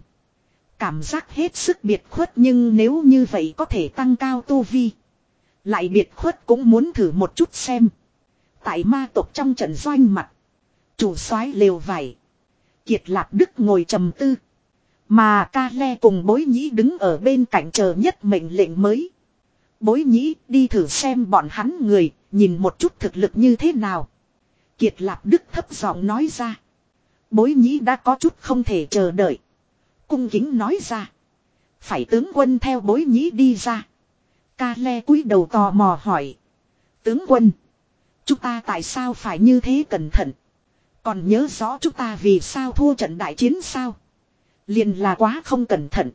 Cảm giác hết sức biệt khuất nhưng nếu như vậy có thể tăng cao tu vi. Lại biệt khuất cũng muốn thử một chút xem. Tại ma tộc trong trận doanh mặt. Chủ soái lều vải. Kiệt Lạp Đức ngồi trầm tư. Mà ca le cùng bối nhĩ đứng ở bên cạnh chờ nhất mệnh lệnh mới. Bối nhĩ đi thử xem bọn hắn người, nhìn một chút thực lực như thế nào. Kiệt Lạp Đức thấp giọng nói ra. Bối nhĩ đã có chút không thể chờ đợi. Cung kính nói ra. Phải tướng quân theo bối nhĩ đi ra. Ca le cúi đầu tò mò hỏi. Tướng quân. Chúng ta tại sao phải như thế cẩn thận. Còn nhớ rõ chúng ta vì sao thua trận đại chiến sao. Liền là quá không cẩn thận.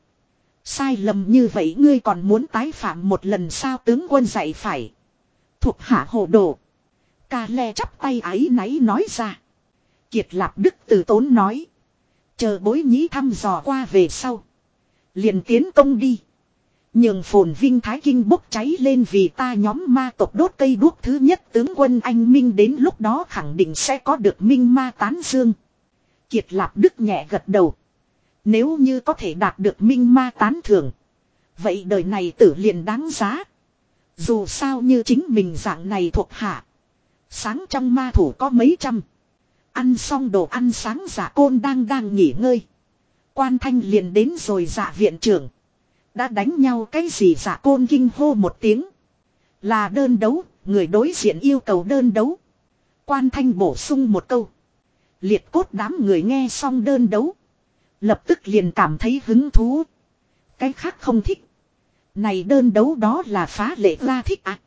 Sai lầm như vậy ngươi còn muốn tái phạm một lần sao tướng quân dạy phải. Thuộc hạ hồ đồ. Ca le chắp tay ấy náy nói ra. Kiệt lạp đức từ tốn nói. Chờ bối nhĩ thăm dò qua về sau. liền tiến công đi. Nhường phồn vinh thái kinh bốc cháy lên vì ta nhóm ma tộc đốt cây đuốc thứ nhất tướng quân anh Minh đến lúc đó khẳng định sẽ có được minh ma tán dương. Kiệt lạp đức nhẹ gật đầu. Nếu như có thể đạt được minh ma tán thưởng. Vậy đời này tử liền đáng giá. Dù sao như chính mình dạng này thuộc hạ. Sáng trong ma thủ có mấy trăm. Ăn xong đồ ăn sáng giả côn đang đang nghỉ ngơi. Quan thanh liền đến rồi giả viện trưởng. Đã đánh nhau cái gì giả côn kinh hô một tiếng. Là đơn đấu, người đối diện yêu cầu đơn đấu. Quan thanh bổ sung một câu. Liệt cốt đám người nghe xong đơn đấu. Lập tức liền cảm thấy hứng thú. Cái khác không thích. Này đơn đấu đó là phá lệ ra thích à.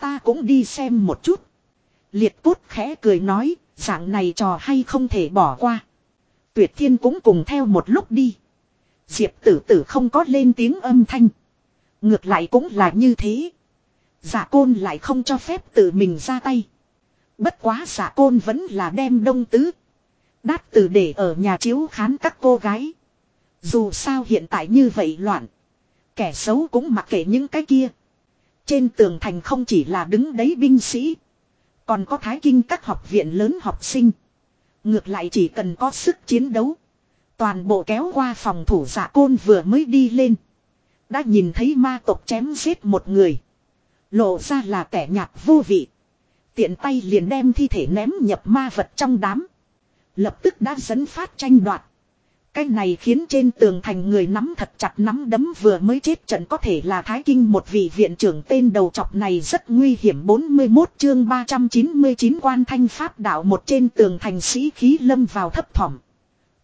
Ta cũng đi xem một chút. Liệt cốt khẽ cười nói, dạng này trò hay không thể bỏ qua. Tuyệt thiên cũng cùng theo một lúc đi. Diệp tử tử không có lên tiếng âm thanh. Ngược lại cũng là như thế. Giả côn lại không cho phép tự mình ra tay. Bất quá giả côn vẫn là đem đông tứ. Đát tử để ở nhà chiếu khán các cô gái. Dù sao hiện tại như vậy loạn. Kẻ xấu cũng mặc kệ những cái kia. Trên tường thành không chỉ là đứng đấy binh sĩ. Còn có thái kinh các học viện lớn học sinh. Ngược lại chỉ cần có sức chiến đấu. Toàn bộ kéo qua phòng thủ giả côn vừa mới đi lên. Đã nhìn thấy ma tộc chém giết một người. Lộ ra là kẻ nhạt vô vị. Tiện tay liền đem thi thể ném nhập ma vật trong đám. Lập tức đã dẫn phát tranh đoạt. Cái này khiến trên tường thành người nắm thật chặt nắm đấm vừa mới chết trận có thể là Thái Kinh một vị viện trưởng tên đầu chọc này rất nguy hiểm 41 chương 399 quan thanh pháp đạo một trên tường thành sĩ khí lâm vào thấp thỏm.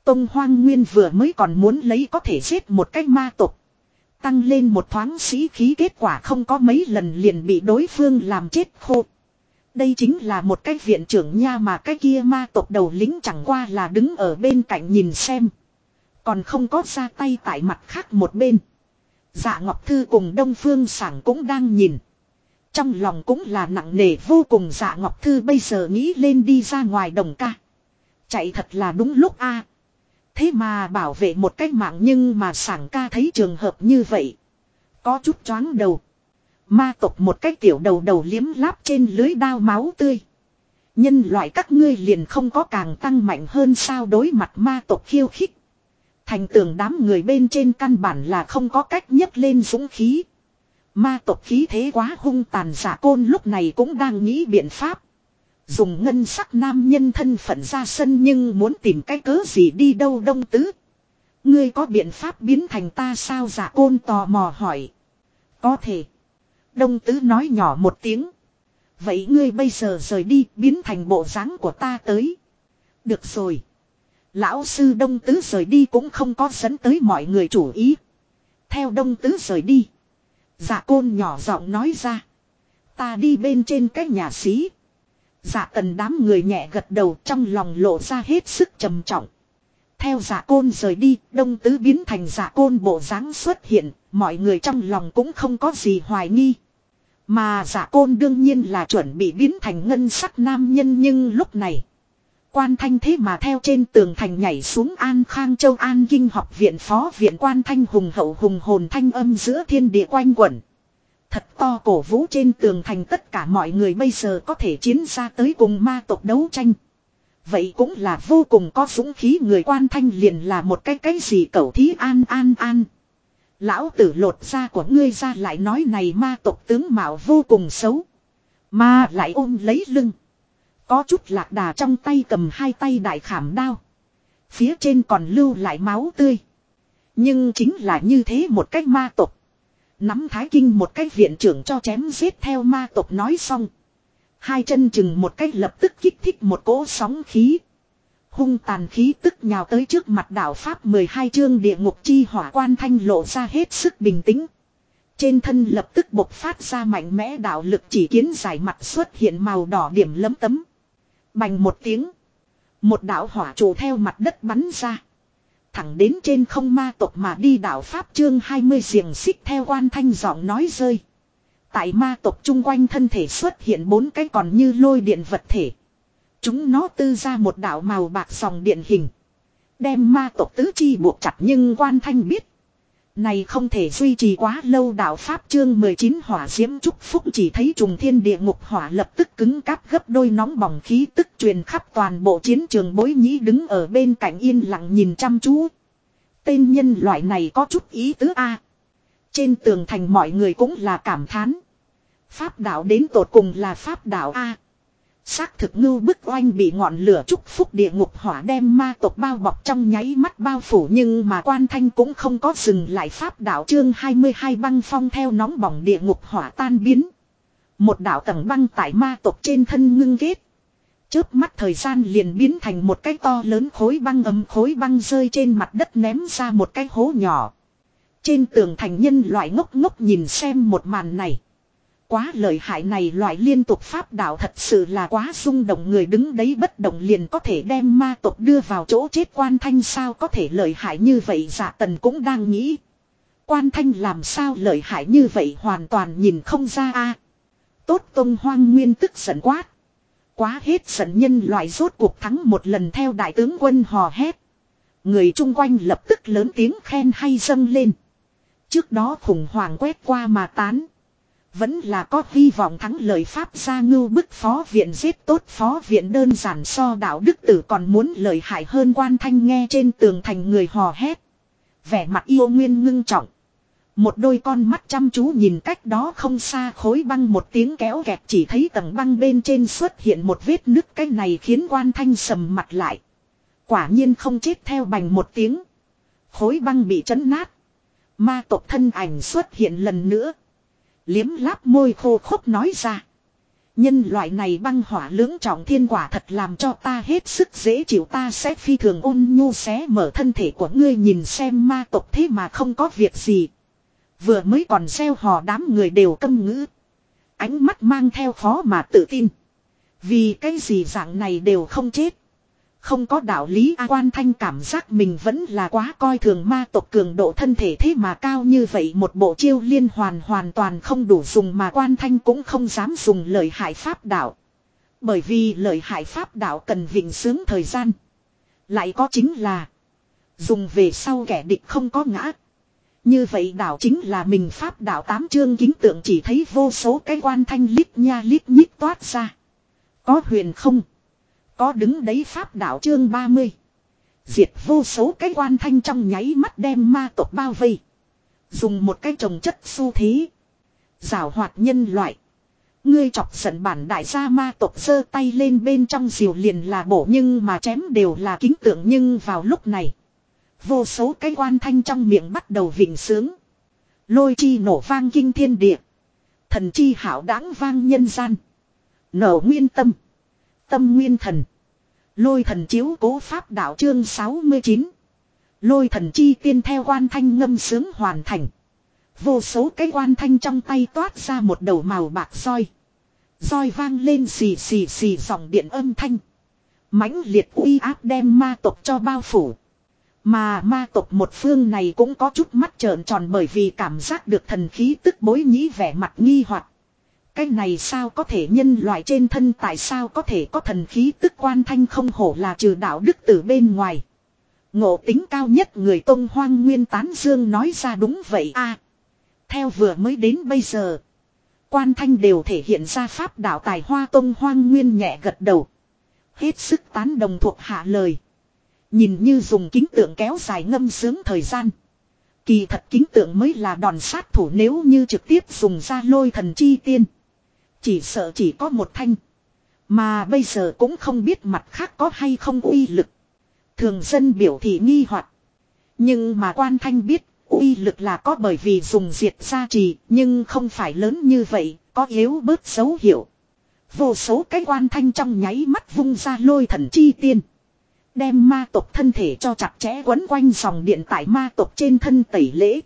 Tông Hoang Nguyên vừa mới còn muốn lấy có thể giết một cái ma tục. Tăng lên một thoáng sĩ khí kết quả không có mấy lần liền bị đối phương làm chết khô. Đây chính là một cái viện trưởng nha mà cái kia ma tộc đầu lính chẳng qua là đứng ở bên cạnh nhìn xem. Còn không có ra tay tại mặt khác một bên. Dạ Ngọc Thư cùng Đông Phương Sảng cũng đang nhìn. Trong lòng cũng là nặng nề vô cùng dạ Ngọc Thư bây giờ nghĩ lên đi ra ngoài đồng ca. Chạy thật là đúng lúc a. Thế mà bảo vệ một cách mạng nhưng mà sảng ca thấy trường hợp như vậy. Có chút choáng đầu. Ma tộc một cái tiểu đầu đầu liếm láp trên lưới đao máu tươi. Nhân loại các ngươi liền không có càng tăng mạnh hơn sao đối mặt ma tộc khiêu khích. Thành tường đám người bên trên căn bản là không có cách nhấc lên dũng khí. Ma tộc khí thế quá hung tàn giả côn lúc này cũng đang nghĩ biện pháp. Dùng ngân sắc nam nhân thân phận ra sân nhưng muốn tìm cái cớ gì đi đâu đông tứ. Ngươi có biện pháp biến thành ta sao giả côn tò mò hỏi. Có thể. Đông tứ nói nhỏ một tiếng. Vậy ngươi bây giờ rời đi, biến thành bộ dáng của ta tới. Được rồi. Lão sư đông tứ rời đi cũng không có dẫn tới mọi người chủ ý. Theo đông tứ rời đi. Dạ côn nhỏ giọng nói ra. Ta đi bên trên cái nhà xí. Dạ tần đám người nhẹ gật đầu trong lòng lộ ra hết sức trầm trọng. Theo dạ côn rời đi, đông tứ biến thành dạ côn bộ dáng xuất hiện, mọi người trong lòng cũng không có gì hoài nghi. Mà giả côn đương nhiên là chuẩn bị biến thành ngân sắc nam nhân nhưng lúc này. Quan thanh thế mà theo trên tường thành nhảy xuống An Khang Châu An Kinh học viện phó viện quan thanh hùng hậu hùng hồn thanh âm giữa thiên địa quanh quẩn. Thật to cổ vũ trên tường thành tất cả mọi người bây giờ có thể chiến ra tới cùng ma tộc đấu tranh. Vậy cũng là vô cùng có dũng khí, người quan thanh liền là một cái cái gì cẩu thí an an an. Lão tử lột da của ngươi ra lại nói này ma tộc tướng mạo vô cùng xấu. Mà lại ôm lấy lưng. Có chút lạc đà trong tay cầm hai tay đại khảm đao. Phía trên còn lưu lại máu tươi. Nhưng chính là như thế một cách ma tộc. Nắm thái kinh một cách viện trưởng cho chém giết theo ma tộc nói xong. Hai chân chừng một cách lập tức kích thích một cỗ sóng khí. Hung tàn khí tức nhào tới trước mặt đạo Pháp 12 chương địa ngục chi hỏa quan thanh lộ ra hết sức bình tĩnh. Trên thân lập tức bộc phát ra mạnh mẽ đạo lực chỉ kiến giải mặt xuất hiện màu đỏ điểm lấm tấm. Bành một tiếng. Một đạo hỏa trụ theo mặt đất bắn ra. Thẳng đến trên không ma tộc mà đi đạo Pháp chương 20 xiềng xích theo quan thanh giọng nói rơi. Tại ma tộc chung quanh thân thể xuất hiện bốn cái còn như lôi điện vật thể. Chúng nó tư ra một đạo màu bạc dòng điện hình. Đem ma tộc tứ chi buộc chặt nhưng quan thanh biết. Này không thể duy trì quá lâu đạo Pháp chương 19 hỏa diễm chúc phúc chỉ thấy trùng thiên địa ngục hỏa lập tức cứng cáp gấp đôi nóng bỏng khí tức truyền khắp toàn bộ chiến trường bối nhĩ đứng ở bên cạnh yên lặng nhìn chăm chú. Tên nhân loại này có chút ý tứ A. Trên tường thành mọi người cũng là cảm thán. Pháp đạo đến tột cùng là pháp đạo A. Xác thực ngưu bức oanh bị ngọn lửa chúc phúc địa ngục hỏa đem ma tộc bao bọc trong nháy mắt bao phủ nhưng mà quan thanh cũng không có dừng lại pháp đạo chương 22 băng phong theo nóng bỏng địa ngục hỏa tan biến. Một đạo tầng băng tại ma tộc trên thân ngưng kết. Chớp mắt thời gian liền biến thành một cái to lớn khối băng ấm khối băng rơi trên mặt đất ném ra một cái hố nhỏ. Trên tường thành nhân loại ngốc ngốc nhìn xem một màn này. Quá lợi hại này loại liên tục pháp đạo thật sự là quá rung động người đứng đấy bất động liền có thể đem ma tộc đưa vào chỗ chết quan thanh sao có thể lợi hại như vậy dạ tần cũng đang nghĩ. Quan thanh làm sao lợi hại như vậy hoàn toàn nhìn không ra a Tốt tông hoang nguyên tức giận quát. Quá hết giận nhân loại rốt cuộc thắng một lần theo đại tướng quân hò hét. Người chung quanh lập tức lớn tiếng khen hay dâng lên. Trước đó khủng hoảng quét qua mà tán. Vẫn là có hy vọng thắng lợi Pháp gia ngưu bức phó viện giết tốt phó viện đơn giản so đạo đức tử còn muốn lợi hại hơn quan thanh nghe trên tường thành người hò hét. Vẻ mặt yêu nguyên ngưng trọng. Một đôi con mắt chăm chú nhìn cách đó không xa khối băng một tiếng kéo kẹt chỉ thấy tầng băng bên trên xuất hiện một vết nứt cái này khiến quan thanh sầm mặt lại. Quả nhiên không chết theo bành một tiếng. Khối băng bị chấn nát. Ma tộc thân ảnh xuất hiện lần nữa. Liếm láp môi khô khốc nói ra. Nhân loại này băng hỏa lưỡng trọng thiên quả thật làm cho ta hết sức dễ chịu ta sẽ phi thường ôn nhu xé mở thân thể của ngươi nhìn xem ma tộc thế mà không có việc gì. Vừa mới còn gieo hò đám người đều câm ngữ. Ánh mắt mang theo khó mà tự tin. Vì cái gì dạng này đều không chết. Không có đạo lý A quan thanh cảm giác mình vẫn là quá coi thường ma tộc cường độ thân thể thế mà cao như vậy một bộ chiêu liên hoàn hoàn toàn không đủ dùng mà quan thanh cũng không dám dùng lời hại pháp đạo. Bởi vì lời hại pháp đạo cần vịnh sướng thời gian. Lại có chính là dùng về sau kẻ địch không có ngã. Như vậy đạo chính là mình pháp đạo tám chương kính tượng chỉ thấy vô số cái quan thanh lít nha lít nhít toát ra. Có huyền không? Có đứng đấy pháp đạo chương 30. Diệt vô số cái quan thanh trong nháy mắt đem ma tộc bao vây. Dùng một cái trồng chất xu thế. Giảo hoạt nhân loại. Ngươi chọc giận bản đại gia ma tộc giơ tay lên bên trong diều liền là bổ nhưng mà chém đều là kính tượng nhưng vào lúc này. Vô số cái quan thanh trong miệng bắt đầu vịnh sướng. Lôi chi nổ vang kinh thiên địa. Thần chi hảo đáng vang nhân gian. Nở nguyên tâm. Tâm nguyên thần. Lôi thần chiếu cố pháp đạo chương 69. Lôi thần chi tiên theo quan thanh ngâm sướng hoàn thành. Vô số cái quan thanh trong tay toát ra một đầu màu bạc roi. Roi vang lên xì xì xì dòng điện âm thanh. mãnh liệt uy áp đem ma tộc cho bao phủ. Mà ma tộc một phương này cũng có chút mắt trợn tròn bởi vì cảm giác được thần khí tức bối nhĩ vẻ mặt nghi hoặc cái này sao có thể nhân loại trên thân tại sao có thể có thần khí tức quan thanh không hổ là trừ đạo đức từ bên ngoài. Ngộ tính cao nhất người Tông Hoang Nguyên Tán Dương nói ra đúng vậy a Theo vừa mới đến bây giờ. Quan thanh đều thể hiện ra pháp đạo tài hoa Tông Hoang Nguyên nhẹ gật đầu. Hết sức tán đồng thuộc hạ lời. Nhìn như dùng kính tượng kéo dài ngâm sướng thời gian. Kỳ thật kính tượng mới là đòn sát thủ nếu như trực tiếp dùng ra lôi thần chi tiên. Chỉ sợ chỉ có một thanh. Mà bây giờ cũng không biết mặt khác có hay không uy lực. Thường dân biểu thị nghi hoặc Nhưng mà quan thanh biết uy lực là có bởi vì dùng diệt gia trì nhưng không phải lớn như vậy, có yếu bớt dấu hiệu. Vô số cái quan thanh trong nháy mắt vung ra lôi thần chi tiên. Đem ma tộc thân thể cho chặt chẽ quấn quanh dòng điện tại ma tộc trên thân tẩy lễ.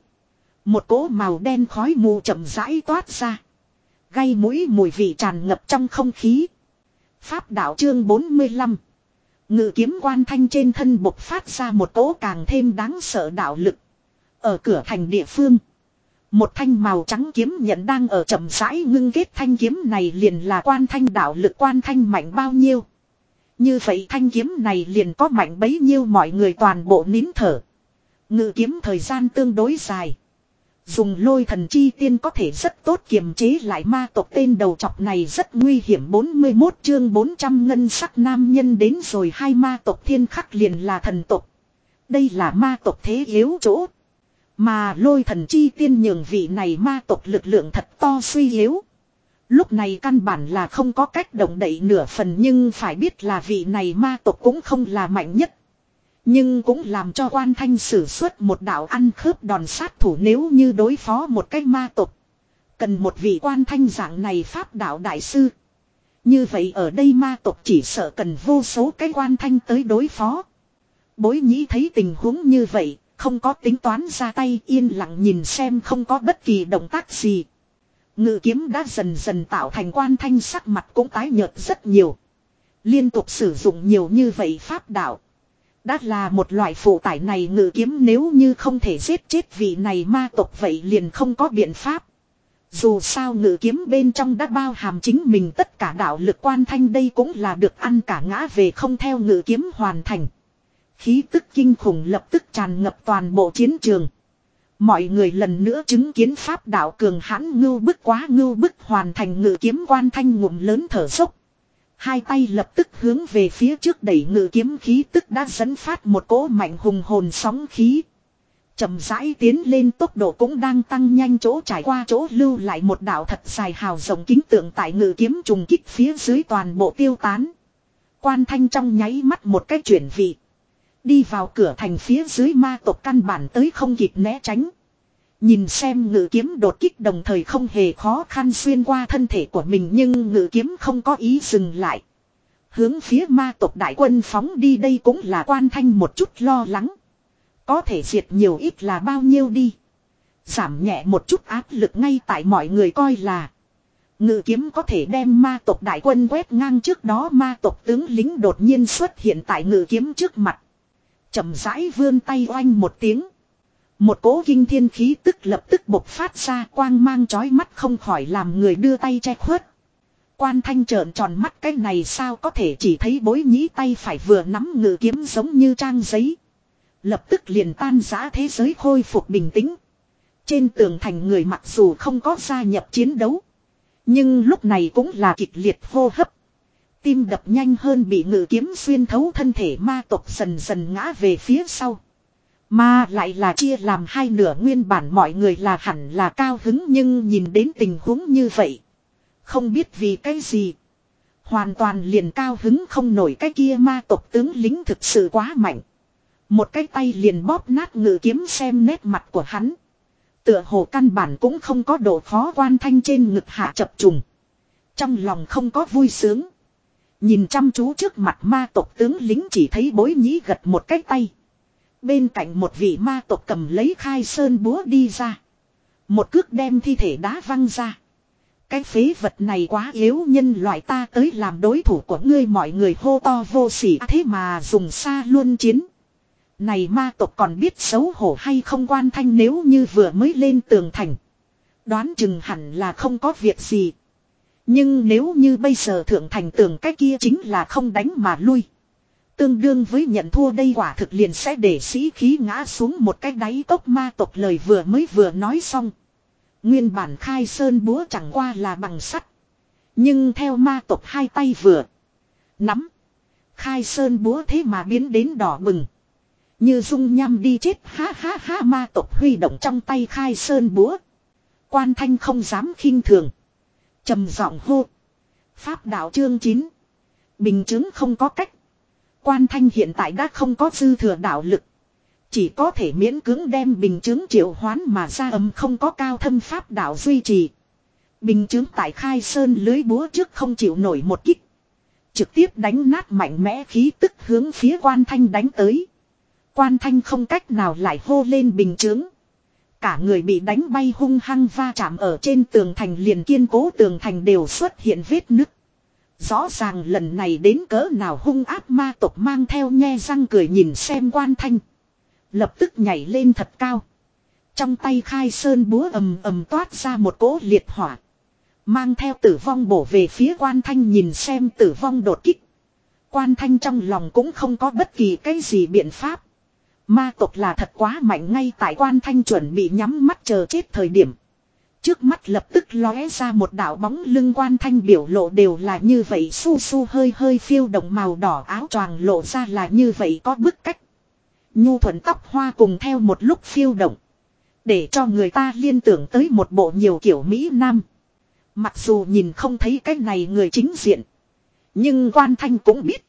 Một cỗ màu đen khói mù chậm rãi toát ra. Gây mũi mùi vị tràn ngập trong không khí. Pháp đạo chương 45. Ngự kiếm quan thanh trên thân bộc phát ra một cỗ càng thêm đáng sợ đạo lực. Ở cửa thành địa phương. Một thanh màu trắng kiếm nhận đang ở chậm rãi ngưng kết thanh kiếm này liền là quan thanh đạo lực quan thanh mạnh bao nhiêu. Như vậy thanh kiếm này liền có mạnh bấy nhiêu mọi người toàn bộ nín thở. Ngự kiếm thời gian tương đối dài. Dùng lôi thần chi tiên có thể rất tốt kiềm chế lại ma tộc tên đầu chọc này rất nguy hiểm 41 chương 400 ngân sắc nam nhân đến rồi, hai ma tộc thiên khắc liền là thần tộc. Đây là ma tộc thế yếu chỗ. Mà lôi thần chi tiên nhường vị này ma tộc lực lượng thật to suy yếu. Lúc này căn bản là không có cách động đậy nửa phần, nhưng phải biết là vị này ma tộc cũng không là mạnh nhất. Nhưng cũng làm cho quan thanh sử xuất một đạo ăn khớp đòn sát thủ nếu như đối phó một cái ma tộc. Cần một vị quan thanh dạng này pháp đạo đại sư. Như vậy ở đây ma tộc chỉ sợ cần vô số cái quan thanh tới đối phó. Bối nhĩ thấy tình huống như vậy, không có tính toán ra tay yên lặng nhìn xem không có bất kỳ động tác gì. Ngự kiếm đã dần dần tạo thành quan thanh sắc mặt cũng tái nhợt rất nhiều. Liên tục sử dụng nhiều như vậy pháp đạo. Đã là một loại phụ tải này ngự kiếm nếu như không thể giết chết vị này ma tộc vậy liền không có biện pháp. Dù sao ngự kiếm bên trong đã bao hàm chính mình tất cả đạo lực quan thanh đây cũng là được ăn cả ngã về không theo ngự kiếm hoàn thành. Khí tức kinh khủng lập tức tràn ngập toàn bộ chiến trường. Mọi người lần nữa chứng kiến pháp đạo cường hãn ngưu bức quá ngưu bức hoàn thành ngự kiếm quan thanh ngụm lớn thở sốc. Hai tay lập tức hướng về phía trước đẩy ngự kiếm khí tức đã dẫn phát một cỗ mạnh hùng hồn sóng khí. chậm rãi tiến lên tốc độ cũng đang tăng nhanh chỗ trải qua chỗ lưu lại một đạo thật dài hào rồng kính tượng tại ngự kiếm trùng kích phía dưới toàn bộ tiêu tán. Quan thanh trong nháy mắt một cách chuyển vị. Đi vào cửa thành phía dưới ma tộc căn bản tới không kịp né tránh. Nhìn xem ngự kiếm đột kích đồng thời không hề khó khăn xuyên qua thân thể của mình nhưng ngự kiếm không có ý dừng lại. Hướng phía ma tộc đại quân phóng đi đây cũng là quan thanh một chút lo lắng. Có thể diệt nhiều ít là bao nhiêu đi. Giảm nhẹ một chút áp lực ngay tại mọi người coi là. Ngự kiếm có thể đem ma tộc đại quân quét ngang trước đó ma tộc tướng lính đột nhiên xuất hiện tại ngự kiếm trước mặt. chậm rãi vươn tay oanh một tiếng. Một cỗ kinh thiên khí tức lập tức bộc phát ra quang mang chói mắt không khỏi làm người đưa tay che khuất. Quan thanh trợn tròn mắt, cái này sao có thể chỉ thấy bối nhĩ tay phải vừa nắm ngự kiếm giống như trang giấy. Lập tức liền tan giã thế giới khôi phục bình tĩnh. Trên tường thành người mặc dù không có gia nhập chiến đấu. Nhưng lúc này cũng là kịch liệt hô hấp. Tim đập nhanh hơn bị ngự kiếm xuyên thấu thân thể ma tộc dần dần ngã về phía sau. Mà lại là chia làm hai nửa, nguyên bản mọi người là hẳn là cao hứng nhưng nhìn đến tình huống như vậy. Không biết vì cái gì. Hoàn toàn liền cao hứng không nổi cái kia ma tộc tướng lính thực sự quá mạnh. Một cái tay liền bóp nát ngự kiếm xem nét mặt của hắn. Tựa hồ căn bản cũng không có độ khó quan thanh trên ngực hạ chập trùng. Trong lòng không có vui sướng. Nhìn chăm chú trước mặt ma tộc tướng lính chỉ thấy bối nhĩ gật một cái tay. Bên cạnh một vị ma tộc cầm lấy khai sơn búa đi ra. Một cước đem thi thể đá văng ra. Cái phế vật này quá yếu nhân loại ta tới làm đối thủ của ngươi mọi người hô to vô sỉ à thế mà dùng xa luôn chiến. Này ma tộc còn biết xấu hổ hay không quan thanh nếu như vừa mới lên tường thành. Đoán chừng hẳn là không có việc gì. Nhưng nếu như bây giờ thượng thành tường cái kia chính là không đánh mà lui. Tương đương với nhận thua đây quả thực liền sẽ để sĩ khí ngã xuống một cái đáy cốc ma tộc lời vừa mới vừa nói xong. Nguyên bản khai sơn búa chẳng qua là bằng sắt. Nhưng theo ma tộc hai tay vừa. Nắm. Khai sơn búa thế mà biến đến đỏ bừng. Như dung nham đi chết, ha ha ha, ma tộc huy động trong tay khai sơn búa. Quan thanh không dám khinh thường. trầm giọng hô. Pháp đạo chương 9. Bình chứng không có cách. Quan thanh hiện tại đã không có dư thừa đạo lực. Chỉ có thể miễn cưỡng đem bình chứng triệu hoán mà ra âm không có cao thâm pháp đạo duy trì. Bình chứng tại khai sơn lưới búa trước không chịu nổi một kích. Trực tiếp đánh nát mạnh mẽ khí tức hướng phía quan thanh đánh tới. Quan thanh không cách nào lại hô lên bình chứng. Cả người bị đánh bay hung hăng va chạm ở trên tường thành liền kiên cố tường thành đều xuất hiện vết nứt. Rõ ràng lần này đến cỡ nào hung áp ma tộc mang theo nhe răng cười nhìn xem quan thanh. Lập tức nhảy lên thật cao. Trong tay khai sơn búa ầm ầm toát ra một cỗ liệt hỏa. Mang theo tử vong bổ về phía quan thanh nhìn xem tử vong đột kích. Quan thanh trong lòng cũng không có bất kỳ cái gì biện pháp. Ma tộc là thật quá mạnh ngay tại quan thanh chuẩn bị nhắm mắt chờ chết thời điểm. Trước mắt lập tức lóe ra một đạo bóng lưng quan thanh biểu lộ đều là như vậy, su su hơi hơi phiêu động màu đỏ áo choàng lộ ra là như vậy có bức cách. Nhu thuận tóc hoa cùng theo một lúc phiêu động. Để cho người ta liên tưởng tới một bộ nhiều kiểu Mỹ Nam. Mặc dù nhìn không thấy cái này người chính diện. Nhưng quan thanh cũng biết.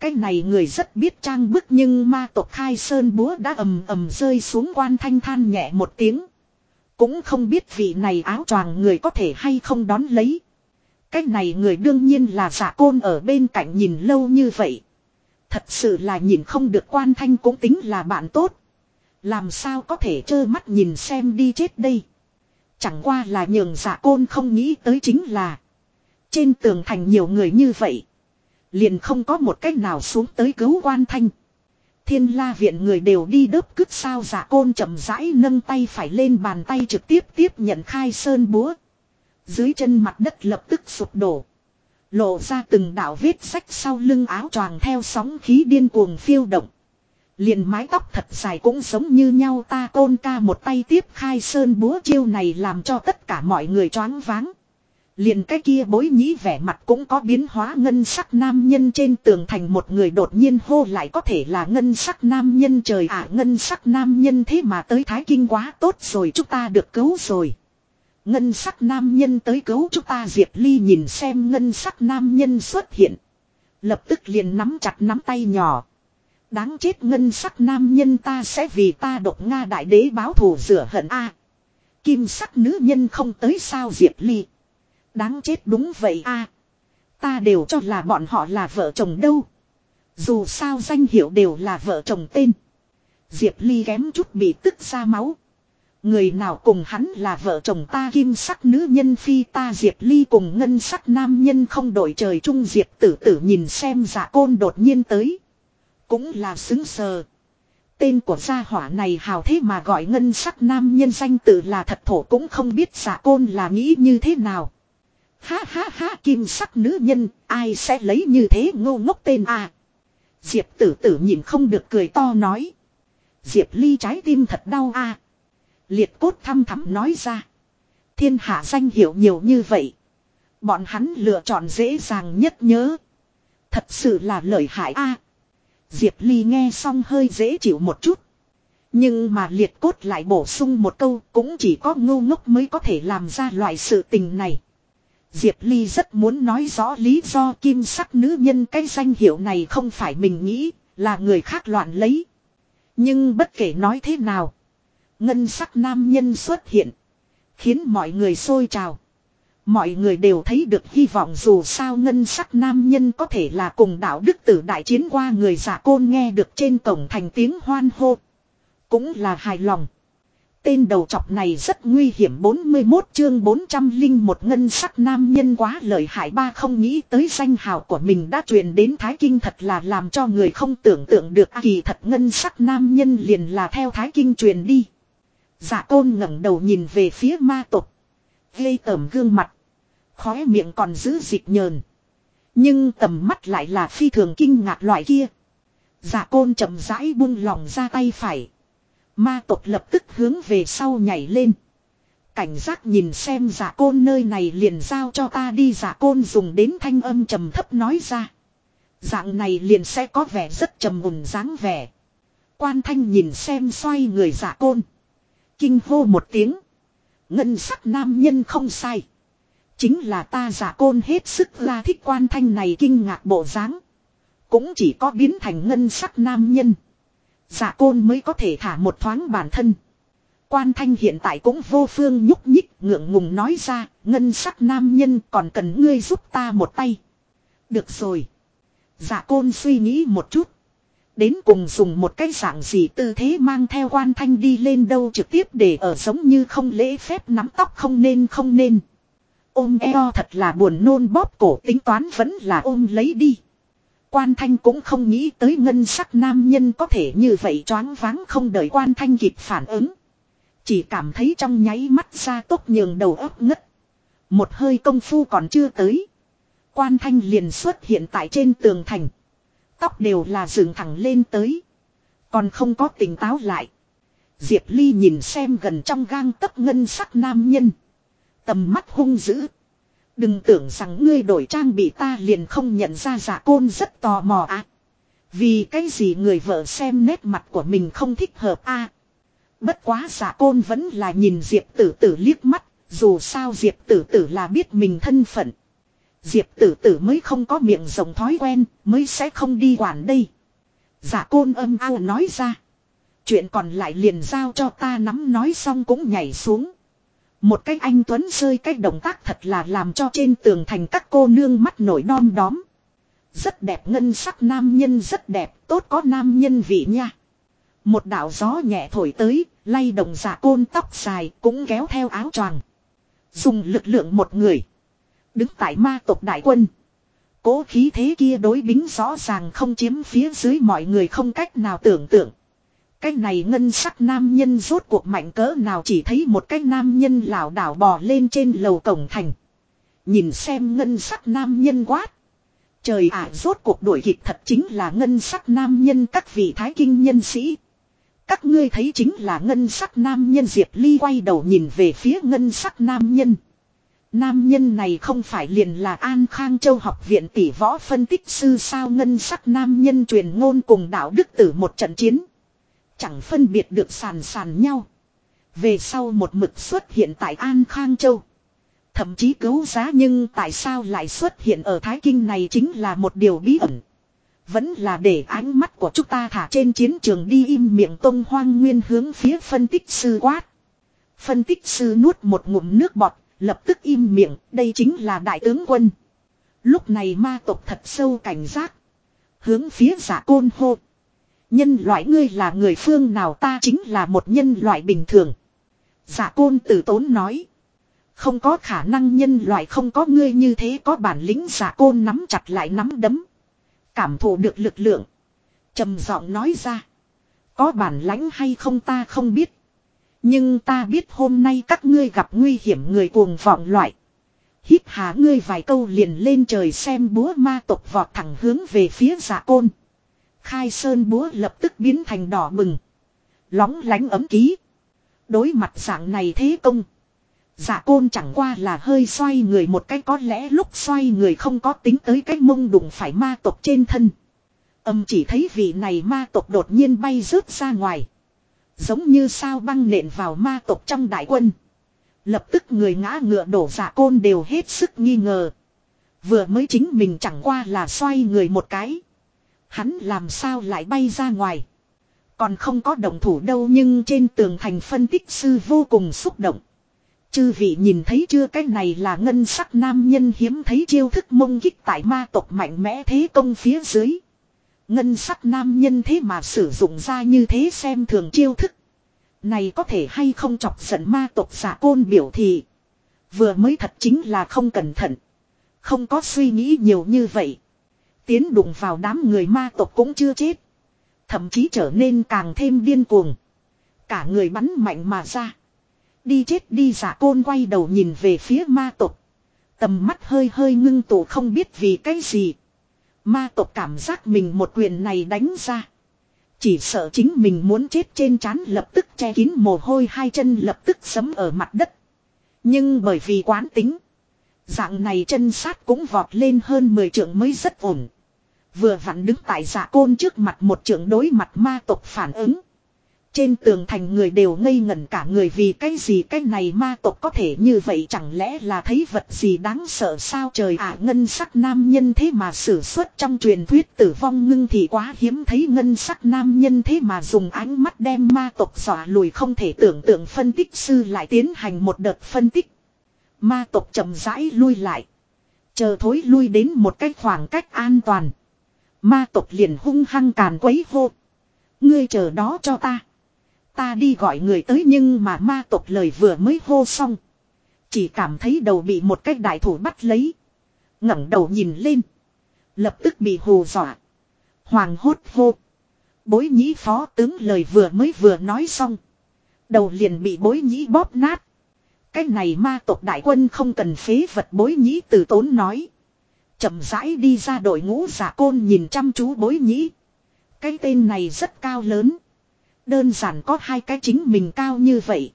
Cái này người rất biết trang bức nhưng ma tộc khai sơn búa đã ầm ầm rơi xuống quan thanh than nhẹ một tiếng. Cũng không biết vị này áo choàng người có thể hay không đón lấy. Cái này người đương nhiên là giả côn ở bên cạnh nhìn lâu như vậy. Thật sự là nhìn không được quan thanh cũng tính là bạn tốt. Làm sao có thể trơ mắt nhìn xem đi chết đây. Chẳng qua là nhường giả côn không nghĩ tới chính là. Trên tường thành nhiều người như vậy. Liền không có một cách nào xuống tới cứu quan thanh. Thiên la viện người đều đi đớp cứt sao giả côn chậm rãi nâng tay phải lên bàn tay trực tiếp tiếp nhận khai sơn búa. Dưới chân mặt đất lập tức sụp đổ. Lộ ra từng đạo vết sách sau lưng áo choàng theo sóng khí điên cuồng phiêu động. Liền mái tóc thật dài cũng giống như nhau ta côn ca một tay tiếp khai sơn búa chiêu này làm cho tất cả mọi người choáng váng. Liền cái kia bối nhĩ vẻ mặt cũng có biến hóa, ngân sắc nam nhân trên tường thành một người đột nhiên hô lại, có thể là ngân sắc nam nhân trời ạ, ngân sắc nam nhân thế mà tới thái kinh quá tốt rồi, chúng ta được cứu rồi. Ngân sắc nam nhân tới cứu chúng ta, Diệp Ly nhìn xem ngân sắc nam nhân xuất hiện. Lập tức liền nắm chặt nắm tay nhỏ. Đáng chết, ngân sắc nam nhân ta sẽ vì ta độc Nga đại đế báo thù rửa hận a Kim sắc nữ nhân không tới sao, Diệp Ly. Đáng chết đúng vậy a Ta đều cho là bọn họ là vợ chồng đâu. Dù sao danh hiệu đều là vợ chồng tên. Diệp Ly kém chút bị tức ra máu. Người nào cùng hắn là vợ chồng ta kim sắc nữ nhân phi ta Diệp Ly cùng ngân sắc nam nhân không đổi trời chung Diệp tử tử nhìn xem giả côn đột nhiên tới. Cũng là xứng sờ. Tên của gia hỏa này hào thế mà gọi ngân sắc nam nhân danh tự là thật thổ cũng không biết giả côn là nghĩ như thế nào. Ha ha ha kim sắc nữ nhân, ai sẽ lấy như thế ngô ngốc tên à. Diệp tử tử nhìn không được cười to nói. Diệp ly trái tim thật đau à. Liệt cốt thăm thắm nói ra. Thiên hạ danh hiểu nhiều như vậy. Bọn hắn lựa chọn dễ dàng nhất nhớ. Thật sự là lợi hại a. Diệp Ly nghe xong hơi dễ chịu một chút. Nhưng mà liệt cốt lại bổ sung một câu cũng chỉ có ngu ngốc mới có thể làm ra loại sự tình này. Diệp Ly rất muốn nói rõ lý do kim sắc nữ nhân cái danh hiệu này không phải mình nghĩ, là người khác loạn lấy. Nhưng bất kể nói thế nào, ngân sắc nam nhân xuất hiện, khiến mọi người sôi trào. Mọi người đều thấy được hy vọng dù sao ngân sắc nam nhân có thể là cùng đạo đức tử đại chiến qua người giả côn nghe được trên cổng thành tiếng hoan hô. Cũng là hài lòng. Tên đầu chọc này rất nguy hiểm 41 chương 400 linh một ngân sắc nam nhân quá lợi hại ba không nghĩ tới danh hào của mình đã truyền đến Thái Kinh thật là làm cho người không tưởng tượng được à, kỳ thật ngân sắc nam nhân liền là theo Thái Kinh truyền đi. Giả côn ngẩng đầu nhìn về phía ma tục. Gây tởm gương mặt. Khóe miệng còn giữ dịch nhờn. Nhưng tầm mắt lại là phi thường kinh ngạc loại kia. Giả côn chậm rãi buông lòng ra tay phải. Ma tộc lập tức hướng về sau nhảy lên. Cảnh giác nhìn xem giả côn nơi này liền giao cho ta đi, giả côn dùng đến thanh âm trầm thấp nói ra. Dạng này liền sẽ có vẻ rất trầm mùn dáng vẻ. Quan thanh nhìn xem xoay người giả côn. Kinh hô một tiếng. Ngân sắc nam nhân không sai. Chính là ta giả côn hết sức la thích quan thanh này kinh ngạc bộ dáng. Cũng chỉ có biến thành ngân sắc nam nhân. Giả côn mới có thể thả một thoáng bản thân. Quan thanh hiện tại cũng vô phương nhúc nhích ngượng ngùng nói ra, ngân sắc nam nhân còn cần ngươi giúp ta một tay. Được rồi. Giả côn suy nghĩ một chút. Đến cùng dùng một cái dạng gì tư thế mang theo quan thanh đi lên đâu trực tiếp để ở giống như không lễ phép nắm tóc không nên không nên. Ôm eo thật là buồn nôn bóp cổ tính toán vẫn là ôm lấy đi. Quan thanh cũng không nghĩ tới ngân sắc nam nhân có thể như vậy choáng váng không đợi quan thanh kịp phản ứng. Chỉ cảm thấy trong nháy mắt ra tốc nhường đầu óc ngất. Một hơi công phu còn chưa tới. Quan thanh liền xuất hiện tại trên tường thành. Tóc đều là dựng thẳng lên tới. Còn không có tỉnh táo lại. Diệp Ly nhìn xem gần trong gang tấc ngân sắc nam nhân. Tầm mắt hung dữ. Đừng tưởng rằng ngươi đổi trang bị ta liền không nhận ra giả côn rất tò mò à. Vì cái gì người vợ xem nét mặt của mình không thích hợp a Bất quá giả côn vẫn là nhìn Diệp tử tử liếc mắt, dù sao Diệp tử tử là biết mình thân phận. Diệp tử tử mới không có miệng rồng thói quen, mới sẽ không đi quản đây. Giả côn âm ao nói ra. Chuyện còn lại liền giao cho ta nắm nói xong cũng nhảy xuống. Một cách anh Tuấn rơi cách động tác thật là làm cho trên tường thành các cô nương mắt nổi đom đóm. Rất đẹp ngân sắc nam nhân rất đẹp, tốt có nam nhân vị nha. Một đạo gió nhẹ thổi tới, lay động giả côn tóc dài cũng kéo theo áo choàng. Dùng lực lượng một người. Đứng tại ma tộc đại quân. Cố khí thế kia đối bính rõ ràng không chiếm phía dưới mọi người không cách nào tưởng tượng. Cái này ngân sắc nam nhân rốt cuộc mạnh cỡ nào chỉ thấy một cái nam nhân lảo đảo bò lên trên lầu cổng thành. Nhìn xem ngân sắc nam nhân quát. Trời ạ, rốt cuộc đuổi kịp thật chính là ngân sắc nam nhân các vị thái kinh nhân sĩ. Các ngươi thấy chính là ngân sắc nam nhân Diệp Ly quay đầu nhìn về phía ngân sắc nam nhân. Nam nhân này không phải liền là An Khang Châu học viện tỷ võ phân tích sư sao ngân sắc nam nhân truyền ngôn cùng đạo đức tử một trận chiến. Chẳng phân biệt được sàn sàn nhau. Về sau một mực xuất hiện tại An Khang Châu. Thậm chí cứu giá nhưng tại sao lại xuất hiện ở Thái Kinh này chính là một điều bí ẩn. Vẫn là để ánh mắt của chúng ta thả trên chiến trường đi im miệng tông hoang nguyên hướng phía phân tích sư quát. Phân tích sư nuốt một ngụm nước bọt, lập tức im miệng, đây chính là đại tướng quân. Lúc này ma tộc thật sâu cảnh giác. Hướng phía giả côn hô. Nhân loại ngươi là người phương nào ta chính là một nhân loại bình thường. Giả côn tử tốn nói. Không có khả năng nhân loại không có ngươi như thế có bản lĩnh giả côn nắm chặt lại nắm đấm. Cảm thụ được lực lượng. trầm giọng nói ra. Có bản lãnh hay không ta không biết. Nhưng ta biết hôm nay các ngươi gặp nguy hiểm người cuồng vọng loại. Hít hà ngươi vài câu liền lên trời xem búa ma tộc vọt thẳng hướng về phía giả côn. Khai sơn búa lập tức biến thành đỏ bừng. Lóng lánh ấm ký. Đối mặt dạng này thế công. Dạ côn chẳng qua là hơi xoay người một cái có lẽ lúc xoay người không có tính tới cái mông đụng phải ma tộc trên thân. Âm chỉ thấy vị này ma tộc đột nhiên bay rớt ra ngoài. Giống như sao băng nện vào ma tộc trong đại quân. Lập tức người ngã ngựa đổ dạ côn đều hết sức nghi ngờ. Vừa mới chính mình chẳng qua là xoay người một cái. Hắn làm sao lại bay ra ngoài. Còn không có động thủ đâu nhưng trên tường thành phân tích sư vô cùng xúc động. Chư vị nhìn thấy chưa cái này là ngân sắc nam nhân hiếm thấy chiêu thức mông kích tại ma tộc mạnh mẽ thế công phía dưới. Ngân sắc nam nhân thế mà sử dụng ra như thế xem thường chiêu thức. Này có thể hay không chọc giận ma tộc giả côn biểu thị. Vừa mới thật chính là không cẩn thận. Không có suy nghĩ nhiều như vậy. Tiến đụng vào đám người ma tộc cũng chưa chết. Thậm chí trở nên càng thêm điên cuồng. Cả người bắn mạnh mà ra. Đi chết đi giả côn quay đầu nhìn về phía ma tộc. Tầm mắt hơi hơi ngưng tụ không biết vì cái gì. Ma tộc cảm giác mình một quyền này đánh ra. Chỉ sợ chính mình muốn chết trên trán lập tức che kín mồ hôi hai chân lập tức sấm ở mặt đất. Nhưng bởi vì quán tính. Dạng này chân sát cũng vọt lên hơn 10 trượng mới rất ổn. Vừa vặn đứng tại giả côn trước mặt một trượng đối mặt ma tộc phản ứng. Trên tường thành người đều ngây ngẩn cả người vì cái gì cái này ma tộc có thể như vậy chẳng lẽ là thấy vật gì đáng sợ sao trời ạ à, ngân sắc nam nhân thế mà sử xuất trong truyền thuyết tử vong ngưng thì quá hiếm thấy ngân sắc nam nhân thế mà dùng ánh mắt đem ma tộc dọa lùi không thể tưởng tượng phân tích sư lại tiến hành một đợt phân tích. Ma tộc chậm rãi lui lại. Chờ thối lui đến một cái khoảng cách an toàn. Ma tộc liền hung hăng càn quấy hô. Ngươi chờ đó cho ta. Ta đi gọi người tới nhưng mà ma tộc lời vừa mới hô xong. Chỉ cảm thấy đầu bị một cái đại thủ bắt lấy. ngẩng đầu nhìn lên. Lập tức bị hù dọa. Hoàng hốt hô. Bối nhĩ phó tướng lời vừa mới vừa nói xong. Đầu liền bị bối nhĩ bóp nát. Cái này ma tộc đại quân không cần phế vật bối nhĩ từ tốn nói. chậm rãi đi ra đội ngũ giả côn nhìn chăm chú bối nhĩ. Cái tên này rất cao lớn. Đơn giản có hai cái chính mình cao như vậy.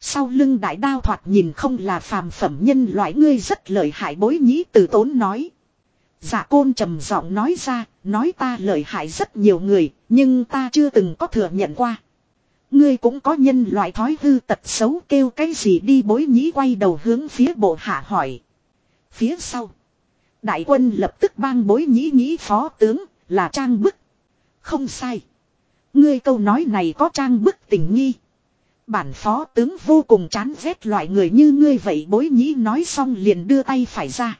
Sau lưng đại đao thoạt nhìn không là phàm phẩm nhân loại ngươi rất lợi hại bối nhĩ từ tốn nói. Giả côn trầm giọng nói ra, nói ta lợi hại rất nhiều người, nhưng ta chưa từng có thừa nhận qua. Ngươi cũng có nhân loại thói hư tật xấu kêu cái gì đi bối nhĩ quay đầu hướng phía bộ hạ hỏi. Phía sau. Đại quân lập tức bang bối nhĩ nhĩ phó tướng, là trang bức. Không sai. Ngươi câu nói này có trang bức tình nghi. Bản phó tướng vô cùng chán ghét loại người như ngươi vậy bối nhĩ nói xong liền đưa tay phải ra.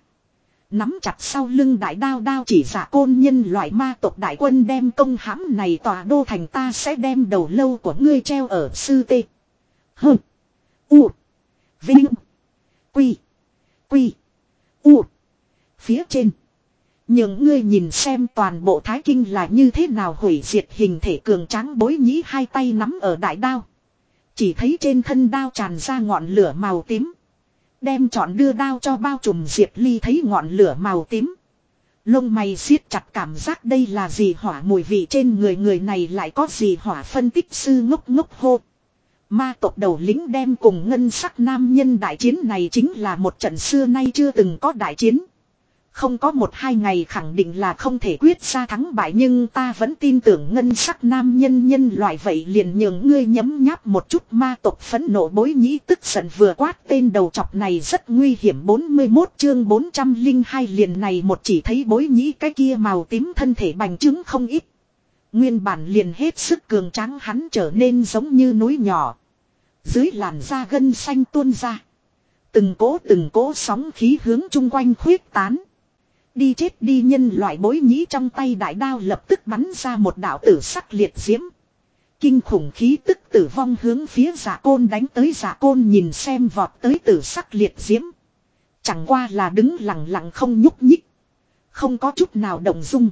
Nắm chặt sau lưng đại đao đao chỉ giả côn nhân loại ma tộc đại quân đem công hãm này tòa đô thành ta sẽ đem đầu lâu của ngươi treo ở sư tê. hừ, U. Vinh. Quy. Quy. U. Phía trên. Những ngươi nhìn xem toàn bộ thái kinh là như thế nào hủy diệt hình thể cường tráng bối nhĩ hai tay nắm ở đại đao. Chỉ thấy trên thân đao tràn ra ngọn lửa màu tím. Đem chọn đưa đao cho bao trùm Diệp Ly thấy ngọn lửa màu tím. Lông mày siết chặt cảm giác đây là gì hỏa mùi vị trên người người này lại có gì hỏa phân tích sư ngốc ngốc hô. Ma tộc đầu lính đem cùng ngân sắc nam nhân đại chiến này chính là một trận xưa nay chưa từng có đại chiến. Không có một hai ngày khẳng định là không thể quyết ra thắng bại, nhưng ta vẫn tin tưởng ngân sắc nam nhân nhân loại vậy liền nhường ngươi nhấm nháp một chút ma tộc phấn nộ bối nhĩ tức giận vừa quát tên đầu chọc này rất nguy hiểm 41 chương 402 liền này một chỉ thấy bối nhĩ cái kia màu tím thân thể bành trướng không ít. Nguyên bản liền hết sức cường tráng hắn trở nên giống như núi nhỏ. Dưới làn da gân xanh tuôn ra. Từng cố từng cố sóng khí hướng chung quanh khuyết tán. Đi chết đi nhân loại bối nhĩ trong tay đại đao lập tức bắn ra một đạo tử sắc liệt diễm. Kinh khủng khí tức tử vong hướng phía giả côn đánh tới giả côn nhìn xem vọt tới tử sắc liệt diễm. Chẳng qua là đứng lặng lặng không nhúc nhích. Không có chút nào động dung.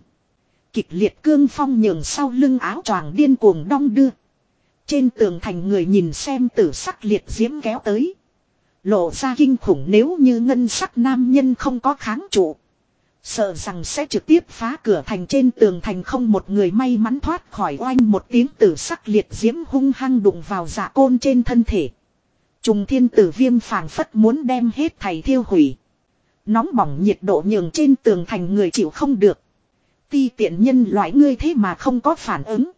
Kịch liệt cương phong nhường sau lưng áo choàng điên cuồng đong đưa. Trên tường thành người nhìn xem tử sắc liệt diễm kéo tới. Lộ ra kinh khủng nếu như ngân sắc nam nhân không có kháng trụ. Sợ rằng sẽ trực tiếp phá cửa thành trên tường thành không một người may mắn thoát khỏi oanh một tiếng tử sắc liệt diễm hung hăng đụng vào dạ côn trên thân thể. Trùng thiên tử viêm phảng phất muốn đem hết thầy thiêu hủy. Nóng bỏng nhiệt độ nhường trên tường thành người chịu không được. Ti tiện nhân loại ngươi thế mà không có phản ứng.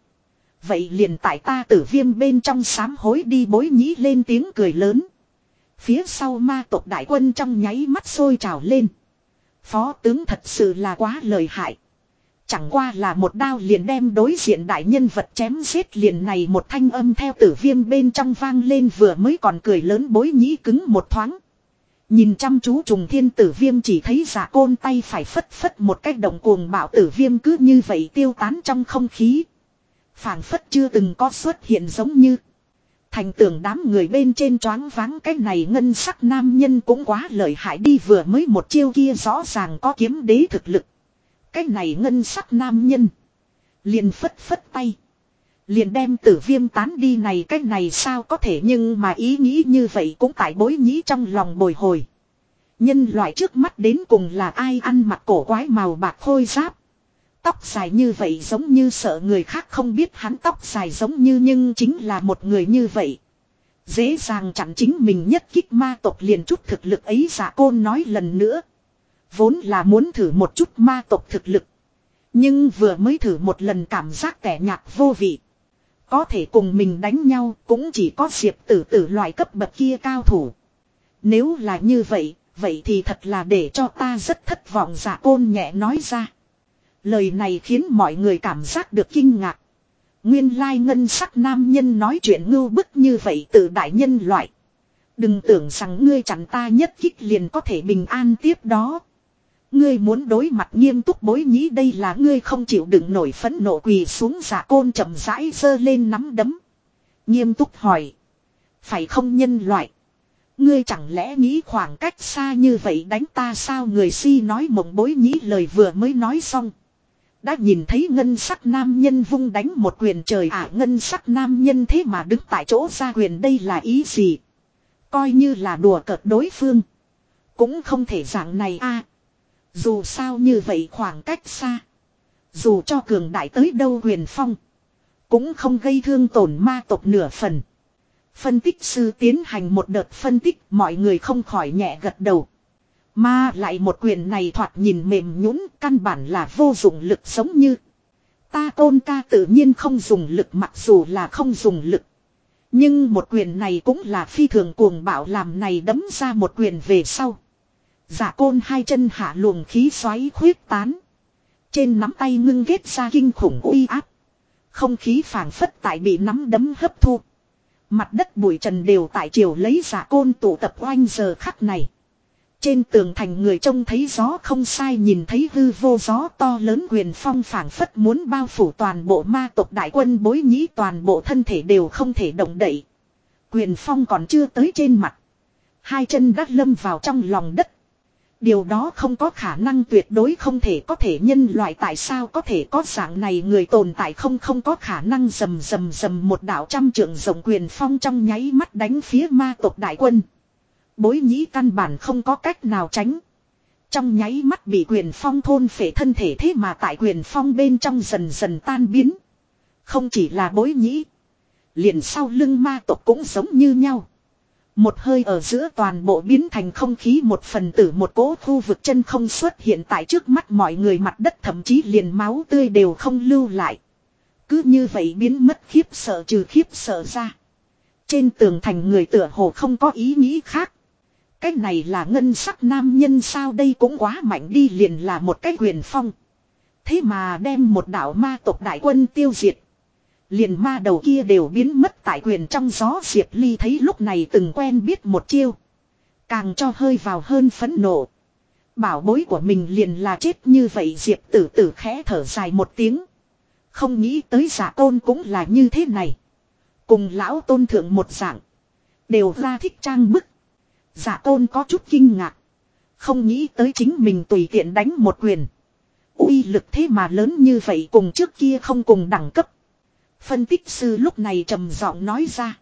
Vậy liền tại ta tử viêm bên trong sám hối đi bối nhĩ lên tiếng cười lớn. Phía sau ma tộc đại quân trong nháy mắt sôi trào lên. Phó tướng thật sự là quá lợi hại. Chẳng qua là một đao liền đem đối diện đại nhân vật chém giết liền này một thanh âm theo tử viêm bên trong vang lên vừa mới còn cười lớn bối nhĩ cứng một thoáng. Nhìn chăm chú trùng thiên tử viêm chỉ thấy giả côn tay phải phất phất một cách động cuồng bạo tử viêm cứ như vậy tiêu tán trong không khí. phảng phất chưa từng có xuất hiện giống như. Thành tưởng đám người bên trên choáng váng cái này ngân sắc nam nhân cũng quá lợi hại đi vừa mới một chiêu kia rõ ràng có kiếm đế thực lực. Cái này ngân sắc nam nhân. Liền phất phất tay. Liền đem tử viêm tán đi này cái này sao có thể nhưng mà ý nghĩ như vậy cũng tại bối nhĩ trong lòng bồi hồi. Nhân loại trước mắt đến cùng là ai ăn mặc cổ quái màu bạc khôi giáp. Tóc dài như vậy giống như sợ người khác không biết hắn tóc dài giống như nhưng chính là một người như vậy. Dễ dàng chặn chính mình nhất kích ma tộc liền chút thực lực ấy giả côn nói lần nữa. Vốn là muốn thử một chút ma tộc thực lực. Nhưng vừa mới thử một lần cảm giác kẻ nhạt vô vị. Có thể cùng mình đánh nhau cũng chỉ có diệp tử tử loại cấp bậc kia cao thủ. Nếu là như vậy, vậy thì thật là để cho ta rất thất vọng giả côn nhẹ nói ra. Lời này khiến mọi người cảm giác được kinh ngạc. Nguyên lai ngân sắc nam nhân nói chuyện ngưu bức như vậy từ đại nhân loại. Đừng tưởng rằng ngươi chặn ta nhất kích liền có thể bình an tiếp đó. Ngươi muốn đối mặt nghiêm túc bối nhĩ đây là ngươi không chịu đựng nổi phẫn nộ quỳ xuống giả côn chậm rãi giơ lên nắm đấm. Nghiêm túc hỏi. Phải không nhân loại. Ngươi chẳng lẽ nghĩ khoảng cách xa như vậy đánh ta sao người si nói mộng bối nhĩ lời vừa mới nói xong. Đã nhìn thấy ngân sắc nam nhân vung đánh một quyền trời à ngân sắc nam nhân thế mà đứng tại chỗ ra quyền đây là ý gì. Coi như là đùa cợt đối phương. Cũng không thể dạng này a Dù sao như vậy khoảng cách xa. Dù cho cường đại tới đâu huyền phong. Cũng không gây thương tổn ma tộc nửa phần. Phân tích sư tiến hành một đợt phân tích, mọi người không khỏi nhẹ gật đầu. Mà lại một quyền này thoạt nhìn mềm nhũn, căn bản là vô dụng lực giống như. Ta tôn ca tự nhiên không dùng lực mặc dù là không dùng lực. Nhưng một quyền này cũng là phi thường cuồng bạo làm này đấm ra một quyền về sau. Giả côn hai chân hạ luồng khí xoáy khuyết tán. Trên nắm tay ngưng ghét ra kinh khủng uy áp. Không khí phảng phất tại bị nắm đấm hấp thu. Mặt đất bụi trần đều tại chiều lấy giả côn tụ tập oanh giờ khắc này. Trên tường thành người trông thấy gió không sai nhìn thấy hư vô gió to lớn quyền phong phảng phất muốn bao phủ toàn bộ ma tộc đại quân bối nhĩ toàn bộ thân thể đều không thể động đậy. Quyền phong còn chưa tới trên mặt. Hai chân đắt lâm vào trong lòng đất. Điều đó không có khả năng tuyệt đối không thể có thể nhân loại tại sao có thể có dạng này người tồn tại không không có khả năng rầm rầm rầm một đạo trăm trượng rộng quyền phong trong nháy mắt đánh phía ma tộc đại quân. Bối nhĩ căn bản không có cách nào tránh. Trong nháy mắt bị quyền phong thôn phệ thân thể thế mà tại quyền phong bên trong dần dần tan biến. Không chỉ là bối nhĩ. Liền sau lưng ma tộc cũng giống như nhau. Một hơi ở giữa toàn bộ biến thành không khí một phần tử một cố khu vực chân không xuất hiện tại trước mắt mọi người mặt đất thậm chí liền máu tươi đều không lưu lại. Cứ như vậy biến mất khiếp sợ trừ khiếp sợ ra. Trên tường thành người tựa hồ không có ý nghĩ khác. Cái này là ngân sắc nam nhân sao đây cũng quá mạnh đi liền là một cái quyền phong. Thế mà đem một đạo ma tộc đại quân tiêu diệt. Liền ma đầu kia đều biến mất tại quyền trong gió Diệp Ly thấy lúc này từng quen biết một chiêu. Càng cho hơi vào hơn phấn nộ. Bảo bối của mình liền là chết như vậy Diệp tử tử khẽ thở dài một tiếng. Không nghĩ tới giả tôn cũng là như thế này. Cùng lão tôn thượng một dạng. Đều ra thích trang bức. Giả tôn có chút kinh ngạc. Không nghĩ tới chính mình tùy tiện đánh một quyền. uy lực thế mà lớn như vậy cùng trước kia không cùng đẳng cấp. Phân tích sư lúc này trầm giọng nói ra.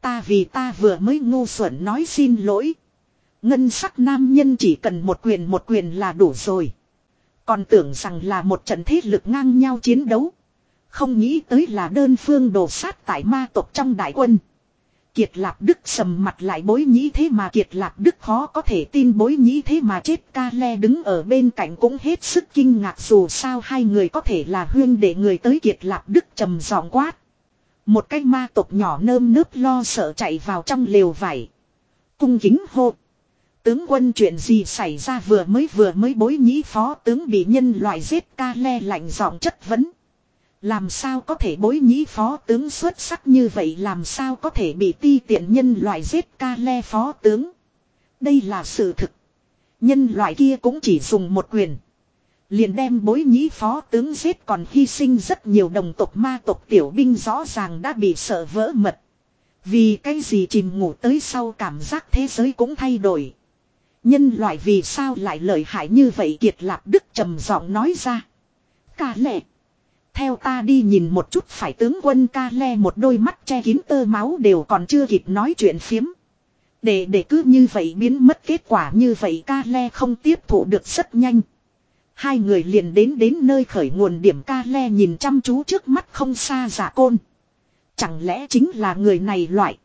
Ta vì ta vừa mới ngu xuẩn nói xin lỗi. Ngân sắc nam nhân chỉ cần một quyền một quyền là đủ rồi. Còn tưởng rằng là một trận thế lực ngang nhau chiến đấu. Không nghĩ tới là đơn phương đổ sát tại ma tộc trong đại quân. Kiệt Lạp Đức sầm mặt lại bối nhĩ thế mà Kiệt Lạp Đức khó có thể tin bối nhĩ thế mà chết ca le đứng ở bên cạnh cũng hết sức kinh ngạc dù sao hai người có thể là huyên để người tới Kiệt Lạp Đức trầm giọng quát. Một cái ma tộc nhỏ nơm nớp lo sợ chạy vào trong lều vải. Cung kính hô. Tướng quân chuyện gì xảy ra vừa mới vừa mới bối nhĩ phó tướng bị nhân loại giết ca le lạnh giọng chất vấn. Làm sao có thể bối nhĩ phó tướng xuất sắc như vậy làm sao có thể bị ti tiện nhân loại giết ca le phó tướng. Đây là sự thực. Nhân loại kia cũng chỉ dùng một quyền. Liền đem bối nhĩ phó tướng giết còn hy sinh rất nhiều đồng tộc ma tộc tiểu binh rõ ràng đã bị sợ vỡ mật. Vì cái gì chìm ngủ tới sau cảm giác thế giới cũng thay đổi. Nhân loại vì sao lại lợi hại như vậy kiệt lạp đức trầm giọng nói ra. Cả lệ. Theo ta đi nhìn một chút, phải tướng quân ca le một đôi mắt che kín tơ máu đều còn chưa kịp nói chuyện phiếm. Để để cứ như vậy biến mất kết quả như vậy ca le không tiếp thụ được rất nhanh. Hai người liền đến đến nơi khởi nguồn điểm ca le nhìn chăm chú trước mắt không xa giả côn. Chẳng lẽ chính là người này loại.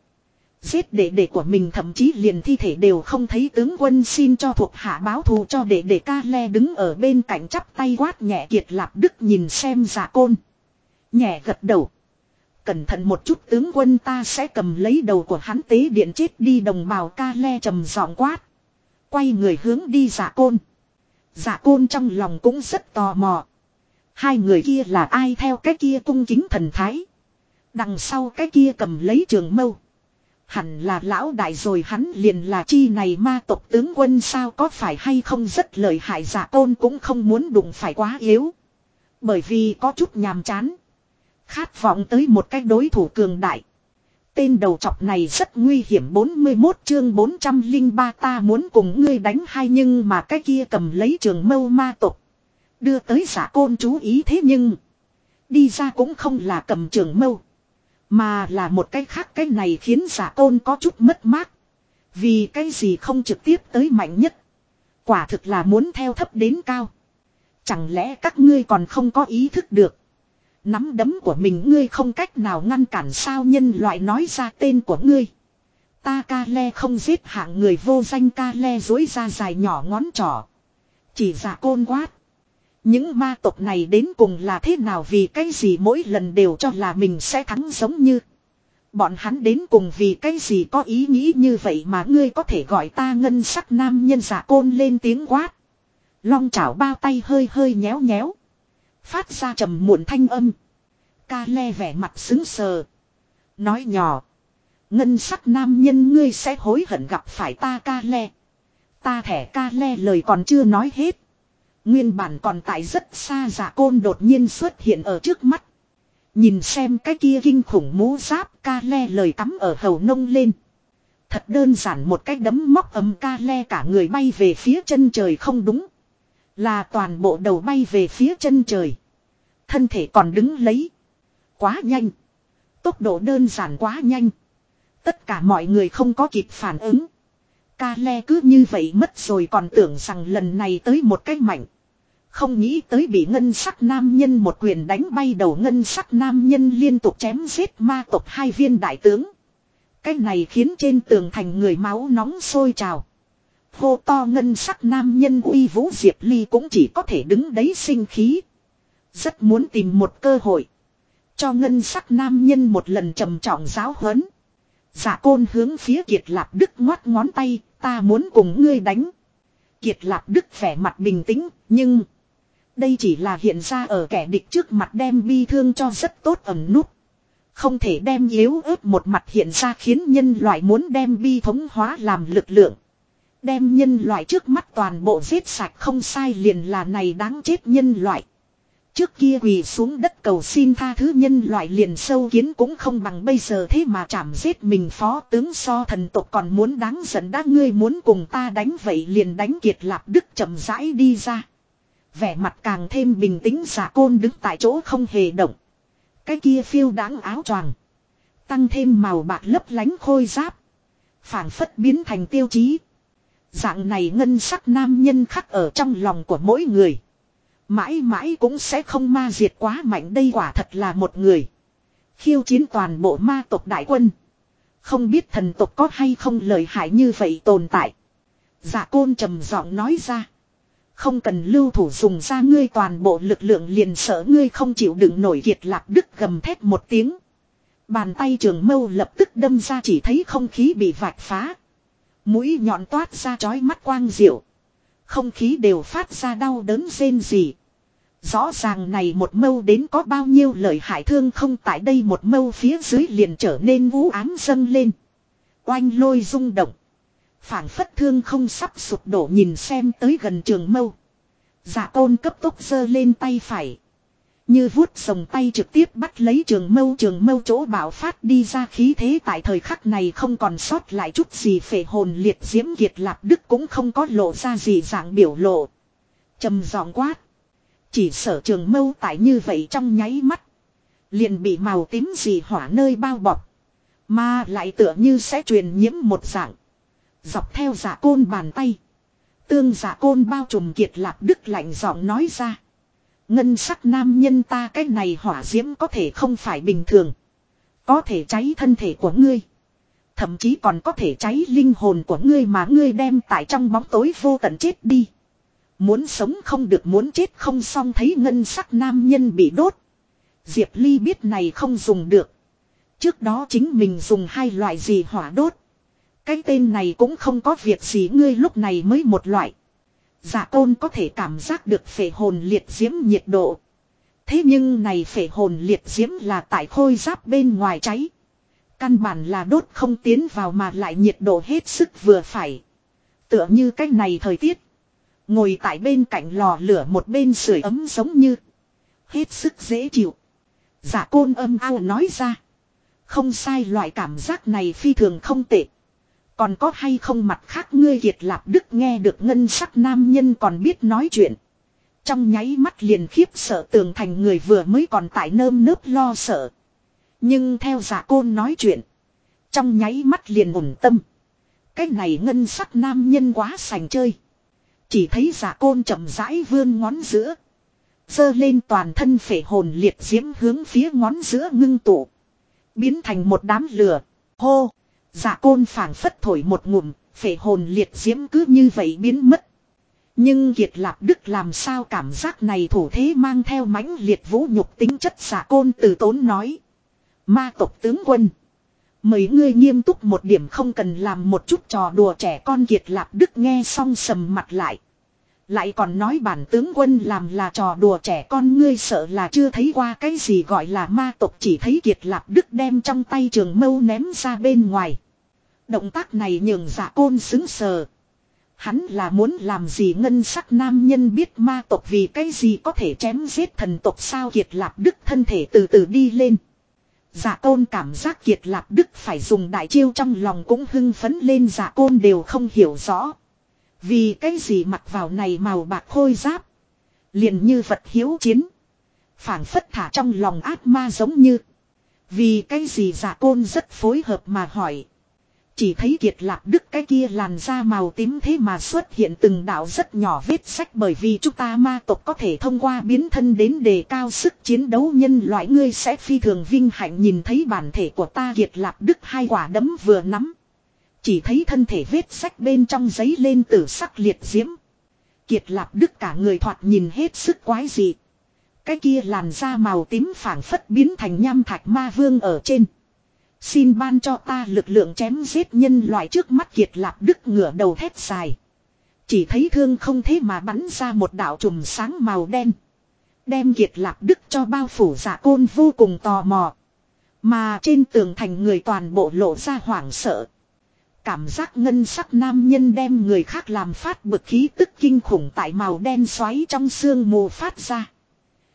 Giết đệ đệ của mình thậm chí liền thi thể đều không thấy tướng quân xin cho thuộc hạ báo thù cho đệ đệ ca le đứng ở bên cạnh chắp tay quát nhẹ kiệt lạp đức nhìn xem giả côn. Nhẹ gật đầu. Cẩn thận một chút tướng quân ta sẽ cầm lấy đầu của hắn tế điện chết đi, đồng bào ca le trầm giọng quát. Quay người hướng đi giả côn. Giả côn trong lòng cũng rất tò mò. Hai người kia là ai theo cái kia cung kính thần thái. Đằng sau cái kia cầm lấy trường mâu. Hẳn là lão đại rồi hắn liền là chi này ma tộc tướng quân sao có phải hay không rất lợi hại giả côn cũng không muốn đụng phải quá yếu. Bởi vì có chút nhàm chán. Khát vọng tới một cái đối thủ cường đại. Tên đầu chọc này rất nguy hiểm 41 chương 403 ta muốn cùng ngươi đánh hai nhưng mà cái kia cầm lấy trường mâu ma tộc. Đưa tới giả côn chú ý thế nhưng. Đi ra cũng không là cầm trường mâu. Mà là một cái khác cái này khiến giả tôn có chút mất mát. Vì cái gì không trực tiếp tới mạnh nhất. Quả thực là muốn theo thấp đến cao. Chẳng lẽ các ngươi còn không có ý thức được. Nắm đấm của mình ngươi không cách nào ngăn cản sao nhân loại nói ra tên của ngươi. Ta ca le không giết hạng người vô danh ca le dối ra dài nhỏ ngón trỏ. Chỉ giả côn quát. Những ma tộc này đến cùng là thế nào vì cái gì mỗi lần đều cho là mình sẽ thắng giống như. Bọn hắn đến cùng vì cái gì có ý nghĩ như vậy mà ngươi có thể gọi ta ngân sắc nam nhân giả côn lên tiếng quát. Long chảo bao tay hơi hơi nhéo nhéo. Phát ra trầm muộn thanh âm. Ca le vẻ mặt xứng sờ. Nói nhỏ. Ngân sắc nam nhân ngươi sẽ hối hận gặp phải ta ca le. Ta thẻ ca le lời còn chưa nói hết. Nguyên bản còn tại rất xa giả côn đột nhiên xuất hiện ở trước mắt. Nhìn xem cái kia kinh khủng mũ giáp ca le lời cắm ở hầu nông lên. Thật đơn giản một cái đấm móc ấm ca le cả người bay về phía chân trời không đúng. Là toàn bộ đầu bay về phía chân trời. Thân thể còn đứng lấy. Quá nhanh. Tốc độ đơn giản quá nhanh. Tất cả mọi người không có kịp phản ứng. Ca le cứ như vậy mất rồi còn tưởng rằng lần này tới một cách mạnh. Không nghĩ tới bị ngân sắc nam nhân một quyền đánh bay đầu ngân sắc nam nhân liên tục chém giết ma tộc hai viên đại tướng. Cái này khiến trên tường thành người máu nóng sôi trào. Hô to ngân sắc nam nhân uy vũ diệp ly cũng chỉ có thể đứng đấy sinh khí. Rất muốn tìm một cơ hội. Cho ngân sắc nam nhân một lần trầm trọng giáo huấn. Giả côn hướng phía kiệt lạp đức ngoắt ngón tay, ta muốn cùng ngươi đánh. Kiệt lạp đức vẻ mặt bình tĩnh, nhưng... Đây chỉ là hiện ra ở kẻ địch trước mặt đem bi thương cho rất tốt ẩn nút. Không thể đem yếu ớt một mặt hiện ra khiến nhân loại muốn đem bi thống hóa làm lực lượng. Đem nhân loại trước mắt toàn bộ giết sạch không sai liền là này đáng chết nhân loại. Trước kia quỳ xuống đất cầu xin tha thứ nhân loại liền sâu kiến cũng không bằng bây giờ thế mà chảm giết mình phó tướng so thần tộc còn muốn đáng giận đã ngươi muốn cùng ta đánh vậy liền đánh kiệt lạp đức chậm rãi đi ra. Vẻ mặt càng thêm bình tĩnh giả côn đứng tại chỗ không hề động. Cái kia phiêu đáng áo choàng. Tăng thêm màu bạc lấp lánh khôi giáp. phảng phất biến thành tiêu chí. Dạng này ngân sắc nam nhân khắc ở trong lòng của mỗi người. Mãi mãi cũng sẽ không ma diệt quá mạnh đây quả thật là một người. Khiêu chiến toàn bộ ma tộc đại quân. Không biết thần tộc có hay không lợi hại như vậy tồn tại. giả côn trầm giọng nói ra. Không cần lưu thủ dùng ra ngươi toàn bộ lực lượng liền sợ ngươi không chịu đựng nổi kiệt lạc đức gầm thét một tiếng. Bàn tay trường mâu lập tức đâm ra chỉ thấy không khí bị vạch phá. Mũi nhọn toát ra chói mắt quang diệu. Không khí đều phát ra đau đớn rên gì. Rõ ràng này một mâu đến có bao nhiêu lời hại thương không tại đây một mâu phía dưới liền trở nên vũ ám dâng lên. Oanh lôi rung động phảng phất thương không sắp sụp đổ nhìn xem tới gần trường mâu. Giả tôn cấp tốc giơ lên tay phải. Như vuốt sồng tay trực tiếp bắt lấy trường mâu trường mâu chỗ bảo phát đi ra khí thế tại thời khắc này không còn sót lại chút gì phệ hồn liệt diễm kiệt lạp đức cũng không có lộ ra gì dạng biểu lộ. trầm giọng quát. Chỉ sở trường mâu tại như vậy trong nháy mắt. Liền bị màu tím gì hỏa nơi bao bọc. Mà lại tựa như sẽ truyền nhiễm một dạng. Dọc theo giả côn bàn tay. Tương giả côn bao trùm kiệt lạp đức lạnh giọng nói ra. Ngân sắc nam nhân ta cái này hỏa diễm có thể không phải bình thường. Có thể cháy thân thể của ngươi. Thậm chí còn có thể cháy linh hồn của ngươi mà ngươi đem tại trong bóng tối vô tận chết đi. Muốn sống không được, muốn chết không xong thấy ngân sắc nam nhân bị đốt. Diệp Ly biết này không dùng được. Trước đó chính mình dùng hai loại gì hỏa đốt. Cái tên này cũng không có việc gì ngươi lúc này mới một loại. Giả tôn có thể cảm giác được phệ hồn liệt diễm nhiệt độ. Thế nhưng này phệ hồn liệt diễm là tại khôi giáp bên ngoài cháy. Căn bản là đốt không tiến vào mà lại nhiệt độ hết sức vừa phải. Tựa như cách này thời tiết. Ngồi tại bên cạnh lò lửa một bên sưởi ấm giống như. Hết sức dễ chịu. Giả côn âm ao nói ra. Không sai, loại cảm giác này phi thường không tệ. Còn có hay không mặt khác ngươi kiệt lạp đức nghe được ngân sắc nam nhân còn biết nói chuyện. Trong nháy mắt liền khiếp sợ tường thành người vừa mới còn tại nơm nớp lo sợ. Nhưng theo giả côn nói chuyện. Trong nháy mắt liền ổn tâm. Cái này ngân sắc nam nhân quá sành chơi. Chỉ thấy giả côn chậm rãi vươn ngón giữa. Dơ lên toàn thân phể hồn liệt diễm hướng phía ngón giữa ngưng tụ. Biến thành một đám lửa. Hô. Giả côn phảng phất thổi một ngụm. phệ hồn liệt diễm cứ như vậy biến mất. Nhưng Kiệt Lạp Đức làm sao cảm giác này thủ thế mang theo mãnh liệt vũ nhục tính chất giả côn từ tốn nói. Ma tộc tướng quân. Mấy ngươi nghiêm túc một điểm không cần làm một chút trò đùa trẻ con Kiệt Lạp Đức nghe xong sầm mặt lại. Lại còn nói bản tướng quân làm là trò đùa trẻ con ngươi sợ là chưa thấy qua cái gì gọi là ma tộc chỉ thấy Kiệt Lạp Đức đem trong tay trường mâu ném ra bên ngoài. Động tác này nhường giả côn xứng sờ. Hắn là muốn làm gì ngân sắc nam nhân biết ma tộc vì cái gì có thể chém giết thần tộc sao Kiệt Lạp Đức thân thể từ từ đi lên. Giả côn cảm giác Kiệt Lạp Đức phải dùng đại chiêu trong lòng cũng hưng phấn lên giả côn đều không hiểu rõ. Vì cái gì mặc vào này màu bạc khôi giáp. Liền như vật hiếu chiến. phảng phất thả trong lòng ác ma giống như. Vì cái gì giả côn rất phối hợp mà hỏi. Chỉ thấy kiệt lạc đức cái kia làn da màu tím thế mà xuất hiện từng đạo rất nhỏ vết sách bởi vì chúng ta ma tộc có thể thông qua biến thân đến đề cao sức chiến đấu nhân loại ngươi sẽ phi thường vinh hạnh nhìn thấy bản thể của ta kiệt lạc đức hai quả đấm vừa nắm. Chỉ thấy thân thể vết sách bên trong giấy lên tử sắc liệt diễm. Kiệt lạc đức cả người thoạt nhìn hết sức quái dị. Cái kia làn da màu tím phảng phất biến thành nham thạch ma vương ở trên. Xin ban cho ta lực lượng chém giết nhân loại trước mắt kiệt lạc đức ngửa đầu thét dài. Chỉ thấy thương không thế mà bắn ra một đạo trùm sáng màu đen. Đem kiệt lạc đức cho bao phủ giả côn vô cùng tò mò. Mà trên tường thành người toàn bộ lộ ra hoảng sợ. Cảm giác ngân sắc nam nhân đem người khác làm phát bực khí tức kinh khủng tại màu đen xoáy trong xương mù phát ra.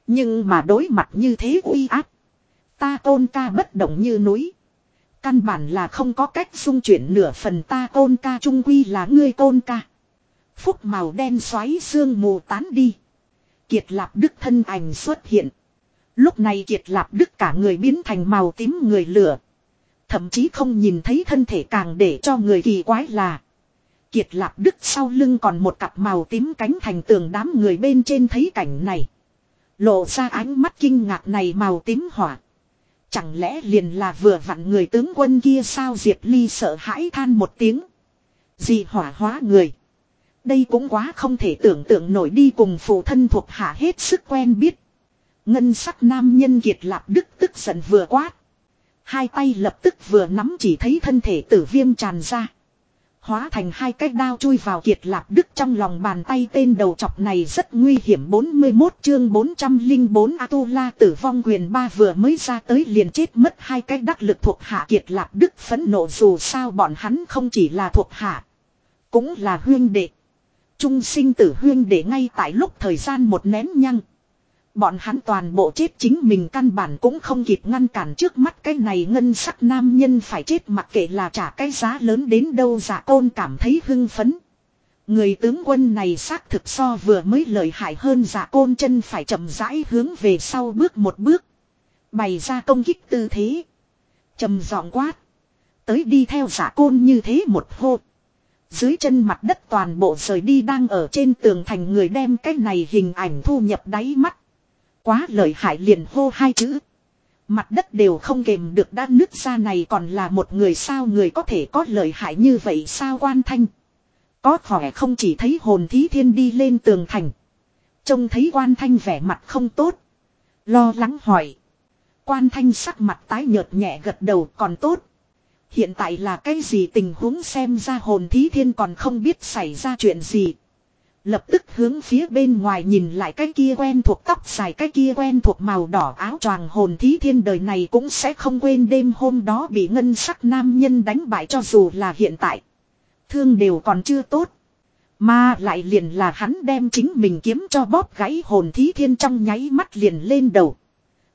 Nhưng mà đối mặt như thế uy áp. Ta tôn ca bất động như núi. Căn bản là không có cách dung chuyển nửa phần ta tôn ca trung quy là ngươi tôn ca. Phúc màu đen xoáy xương mù tán đi. Kiệt lạp đức thân ảnh xuất hiện. Lúc này kiệt lạp đức cả người biến thành màu tím người lửa. Thậm chí không nhìn thấy thân thể càng để cho người kỳ quái là. Kiệt lạp đức sau lưng còn một cặp màu tím cánh thành tường đám người bên trên thấy cảnh này. Lộ ra ánh mắt kinh ngạc này màu tím hỏa. Chẳng lẽ liền là vừa vặn người tướng quân kia sao Diệp Ly sợ hãi than một tiếng. Gì hỏa hóa người. Đây cũng quá không thể tưởng tượng nổi đi cùng phụ thân thuộc hạ hết sức quen biết. Ngân sắc nam nhân kiệt lạp đức tức giận vừa quát. Hai tay lập tức vừa nắm chỉ thấy thân thể tử viêm tràn ra. Hóa thành hai cái đao chui vào kiệt lạp đức trong lòng bàn tay tên đầu chọc này rất nguy hiểm 41 chương 404 Atula tử vong quyền ba vừa mới ra tới liền chết mất hai cái đắc lực thuộc hạ kiệt lạp đức phẫn nộ dù sao bọn hắn không chỉ là thuộc hạ. Cũng là huyên đệ. Trung sinh tử huyên đệ ngay tại lúc thời gian một nén nhăng. Bọn hắn toàn bộ chết chính mình căn bản cũng không kịp ngăn cản trước mắt cái này ngân sắc nam nhân phải chết mặc kệ là trả cái giá lớn đến đâu giả côn cảm thấy hưng phấn. Người tướng quân này xác thực so vừa mới lợi hại hơn giả côn chân phải chậm rãi hướng về sau bước một bước. Bày ra công kích tư thế. trầm giọng quát. Tới đi theo giả côn như thế một hô. Dưới chân mặt đất toàn bộ rời đi đang ở trên tường thành người đem cái này hình ảnh thu nhập đáy mắt. Quá lợi hại liền hô hai chữ. Mặt đất đều không kềm được đã nứt ra này còn là một người sao người có thể có lợi hại như vậy sao quan thanh. Có khỏe không chỉ thấy hồn thí thiên đi lên tường thành. Trông thấy quan thanh vẻ mặt không tốt. Lo lắng hỏi. Quan thanh sắc mặt tái nhợt nhẹ gật đầu còn tốt. Hiện tại là cái gì tình huống xem ra hồn thí thiên còn không biết xảy ra chuyện gì. Lập tức hướng phía bên ngoài nhìn lại cái kia quen thuộc tóc dài, cái kia quen thuộc màu đỏ áo choàng hồn thí thiên đời này cũng sẽ không quên đêm hôm đó bị ngân sắc nam nhân đánh bại cho dù là hiện tại. Thương đều còn chưa tốt. Mà lại liền là hắn đem chính mình kiếm cho bóp gãy hồn thí thiên trong nháy mắt liền lên đầu.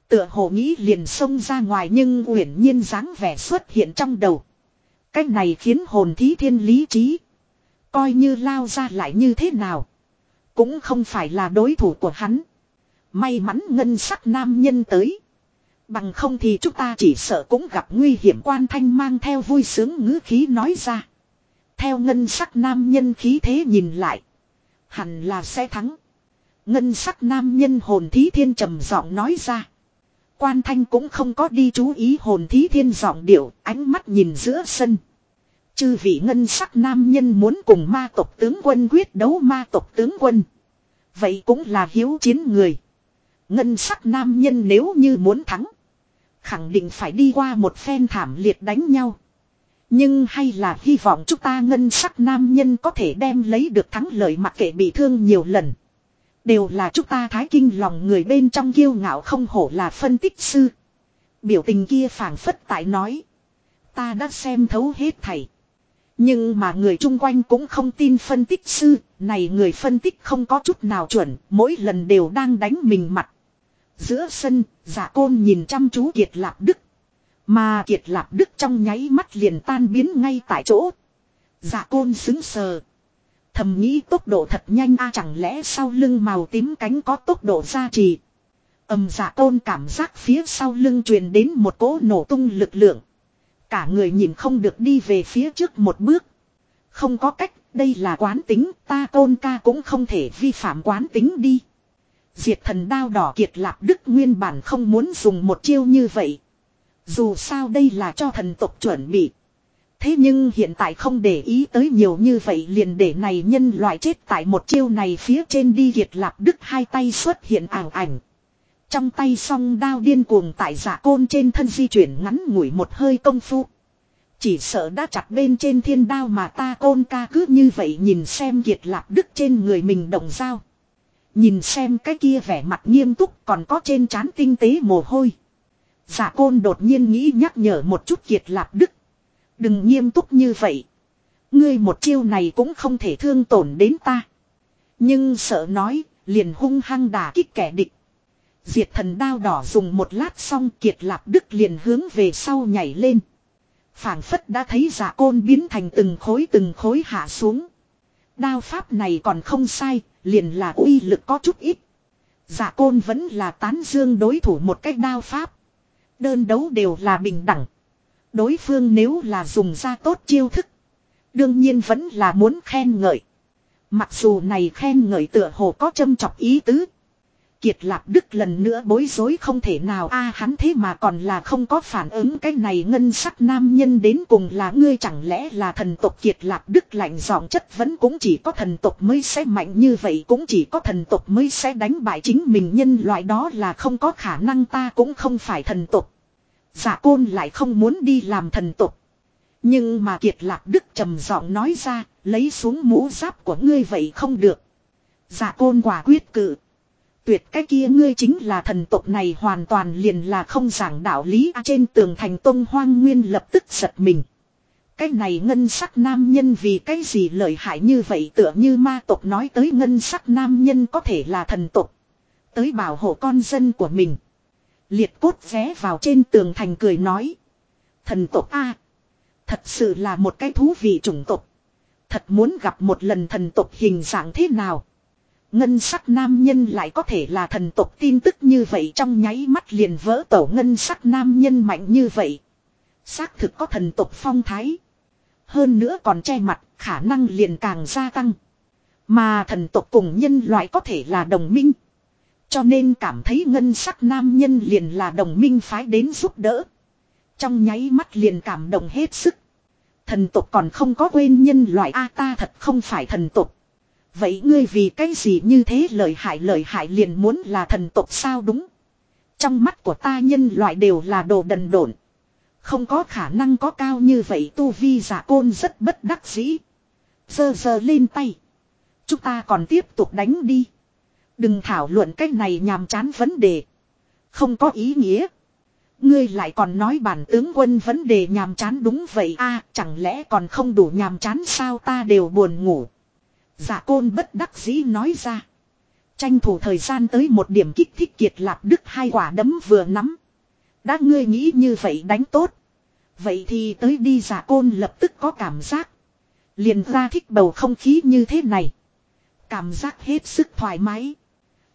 Tựa hồ nghĩ liền xông ra ngoài nhưng uyển nhiên dáng vẻ xuất hiện trong đầu. Cách này khiến hồn thí thiên lý trí. Coi như lao ra lại như thế nào. Cũng không phải là đối thủ của hắn. May mắn ngân sắc nam nhân tới. Bằng không thì chúng ta chỉ sợ cũng gặp nguy hiểm quan thanh mang theo vui sướng ngữ khí nói ra. Theo ngân sắc nam nhân khí thế nhìn lại. Hẳn là sẽ thắng. Ngân sắc nam nhân hồn thí thiên trầm giọng nói ra. Quan thanh cũng không có đi chú ý hồn thí thiên giọng điệu, ánh mắt nhìn giữa sân. Chư vị ngân sắc nam nhân muốn cùng ma tộc tướng quân quyết đấu ma tộc tướng quân. Vậy cũng là hiếu chiến người. Ngân sắc nam nhân nếu như muốn thắng. Khẳng định phải đi qua một phen thảm liệt đánh nhau. Nhưng hay là hy vọng chúng ta ngân sắc nam nhân có thể đem lấy được thắng lợi mặc kệ bị thương nhiều lần. Đều là chúng ta thái kinh lòng người bên trong kiêu ngạo không hổ là phân tích sư. Biểu tình kia phảng phất tại nói. Ta đã xem thấu hết thảy. Nhưng mà người chung quanh cũng không tin phân tích sư, này người phân tích không có chút nào chuẩn, mỗi lần đều đang đánh mình mặt. Giữa sân, giả côn nhìn chăm chú Kiệt Lạp Đức. Mà Kiệt Lạp Đức trong nháy mắt liền tan biến ngay tại chỗ. Giả côn xứng sờ. Thầm nghĩ tốc độ thật nhanh a chẳng lẽ sau lưng màu tím cánh có tốc độ gia trì. ầm giả côn cảm giác phía sau lưng truyền đến một cỗ nổ tung lực lượng. Cả người nhìn không được đi về phía trước một bước. Không có cách, đây là quán tính, ta tôn ca cũng không thể vi phạm quán tính đi. Diệt thần đao đỏ kiệt lạp đức nguyên bản không muốn dùng một chiêu như vậy. Dù sao đây là cho thần tộc chuẩn bị. Thế nhưng hiện tại không để ý tới nhiều như vậy liền để này nhân loại chết tại một chiêu này phía trên đi kiệt lạp đức hai tay xuất hiện ảo ảnh. Trong tay song đao điên cuồng tại giả côn trên thân di chuyển ngắn ngủi một hơi công phu. Chỉ sợ đã chặt bên trên thiên đao mà ta côn ca cứ như vậy nhìn xem kiệt lạc đức trên người mình động dao. Nhìn xem cái kia vẻ mặt nghiêm túc còn có trên trán tinh tế mồ hôi. Giả côn đột nhiên nghĩ nhắc nhở một chút kiệt lạc đức. Đừng nghiêm túc như vậy. Ngươi một chiêu này cũng không thể thương tổn đến ta. Nhưng sợ nói, liền hung hăng đả kích kẻ địch. Diệt thần đao đỏ dùng một lát xong kiệt lạp đức liền hướng về sau nhảy lên. phảng phất đã thấy giả côn biến thành từng khối từng khối hạ xuống. Đao pháp này còn không sai, liền là uy lực có chút ít. Giả côn vẫn là tán dương đối thủ một cách đao pháp. Đơn đấu đều là bình đẳng. Đối phương nếu là dùng ra tốt chiêu thức. Đương nhiên vẫn là muốn khen ngợi. Mặc dù này khen ngợi tựa hồ có châm chọc ý tứ. Kiệt Lạp Đức lần nữa bối rối không thể nào a hắn thế mà còn là không có phản ứng cái này ngân sắc nam nhân đến cùng là ngươi chẳng lẽ là thần tộc Kiệt Lạp Đức lạnh giọng chất vẫn cũng chỉ có thần tộc mới sẽ mạnh như vậy cũng chỉ có thần tộc mới sẽ đánh bại chính mình nhân loại đó là không có khả năng ta cũng không phải thần tộc. Giả côn lại không muốn đi làm thần tộc. Nhưng mà Kiệt Lạc Đức trầm giọng nói ra, lấy xuống mũ giáp của ngươi vậy không được. Giả côn quả quyết cự. Tuyệt cái kia ngươi chính là thần tộc này hoàn toàn liền là không giảng đạo lý à, trên tường thành tông hoang nguyên lập tức giật mình. Cái này ngân sắc nam nhân vì cái gì lợi hại như vậy tựa như ma tộc nói tới ngân sắc nam nhân có thể là thần tộc. Tới bảo hộ con dân của mình. Liệt cốt vé vào trên tường thành cười nói. Thần tộc A. Thật sự là một cái thú vị chủng tộc. Thật muốn gặp một lần thần tộc hình dạng thế nào. Ngân sắc nam nhân lại có thể là thần tộc tin tức như vậy trong nháy mắt liền vỡ tổ ngân sắc nam nhân mạnh như vậy. Xác thực có thần tộc phong thái. Hơn nữa còn che mặt, khả năng liền càng gia tăng. Mà thần tộc cùng nhân loại có thể là đồng minh. Cho nên cảm thấy ngân sắc nam nhân liền là đồng minh phái đến giúp đỡ. Trong nháy mắt liền cảm động hết sức. Thần tộc còn không có quên nhân loại A ta thật không phải thần tộc. Vậy ngươi vì cái gì như thế lợi hại lợi hại liền muốn là thần tộc sao đúng. Trong mắt của ta nhân loại đều là đồ đần độn. Không có khả năng có cao như vậy, tu vi giả côn rất bất đắc dĩ. Sơ sơ lên tay. Chúng ta còn tiếp tục đánh đi. Đừng thảo luận cái này nhàm chán vấn đề. Không có ý nghĩa. Ngươi lại còn nói bản tướng quân vấn đề nhàm chán đúng vậy, a, chẳng lẽ còn không đủ nhàm chán sao ta đều buồn ngủ. Giả côn bất đắc dĩ nói ra. Tranh thủ thời gian tới một điểm kích thích kiệt lạp đức hai quả đấm vừa nắm. Đã ngươi nghĩ như vậy đánh tốt. Vậy thì tới đi giả côn lập tức có cảm giác. Liền ra thích bầu không khí như thế này. Cảm giác hết sức thoải mái.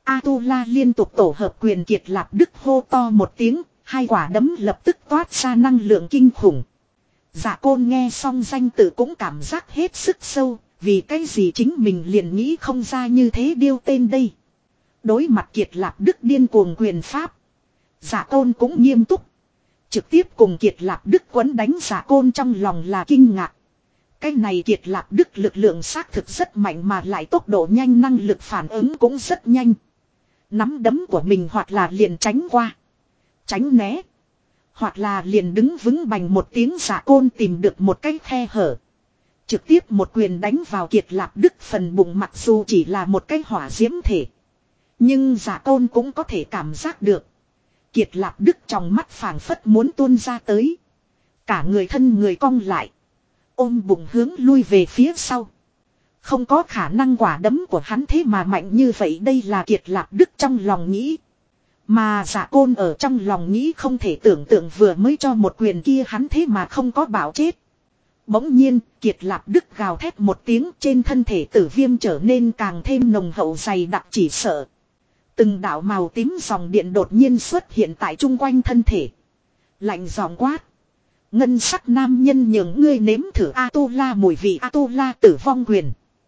Atula liên tục tổ hợp quyền kiệt lạp đức hô to một tiếng, hai quả đấm lập tức toát ra năng lượng kinh khủng. Giả côn nghe xong danh tự cũng cảm giác hết sức sâu, vì cái gì chính mình liền nghĩ không ra như thế điêu tên đây. Đối mặt kiệt lạp đức điên cuồng quyền pháp. giả côn cũng nghiêm túc. Trực tiếp cùng kiệt lạp đức quấn đánh giả côn trong lòng là kinh ngạc. Cái này kiệt lạp đức lực lượng xác thực rất mạnh mà lại tốc độ nhanh, năng lực phản ứng cũng rất nhanh. Nắm đấm của mình hoặc là liền tránh qua. Tránh né. Hoặc là liền đứng vững bành một tiếng giả côn tìm được một cái khe hở. Trực tiếp một quyền đánh vào kiệt lạp đức phần bụng mặc dù chỉ là một cái hỏa diễm thể. Nhưng giả côn cũng có thể cảm giác được. Kiệt lạp đức trong mắt phảng phất muốn tuôn ra tới. Cả người thân người cong lại. Ôm bụng hướng lui về phía sau. Không có khả năng quả đấm của hắn thế mà mạnh như vậy đây là kiệt lạc đức trong lòng nghĩ. Mà giả côn ở trong lòng nghĩ không thể tưởng tượng vừa mới cho một quyền kia hắn thế mà không có bảo chết. Bỗng nhiên, kiệt lạp đức gào thét một tiếng trên thân thể tử viêm trở nên càng thêm nồng hậu dày đặc chỉ sợ. Từng đạo màu tím dòng điện đột nhiên xuất hiện tại chung quanh thân thể. Lạnh giòn quát. Ngân sắc nam nhân nhường ngươi nếm thử A-tu-la mùi vị A-tu-la tử vong quyền.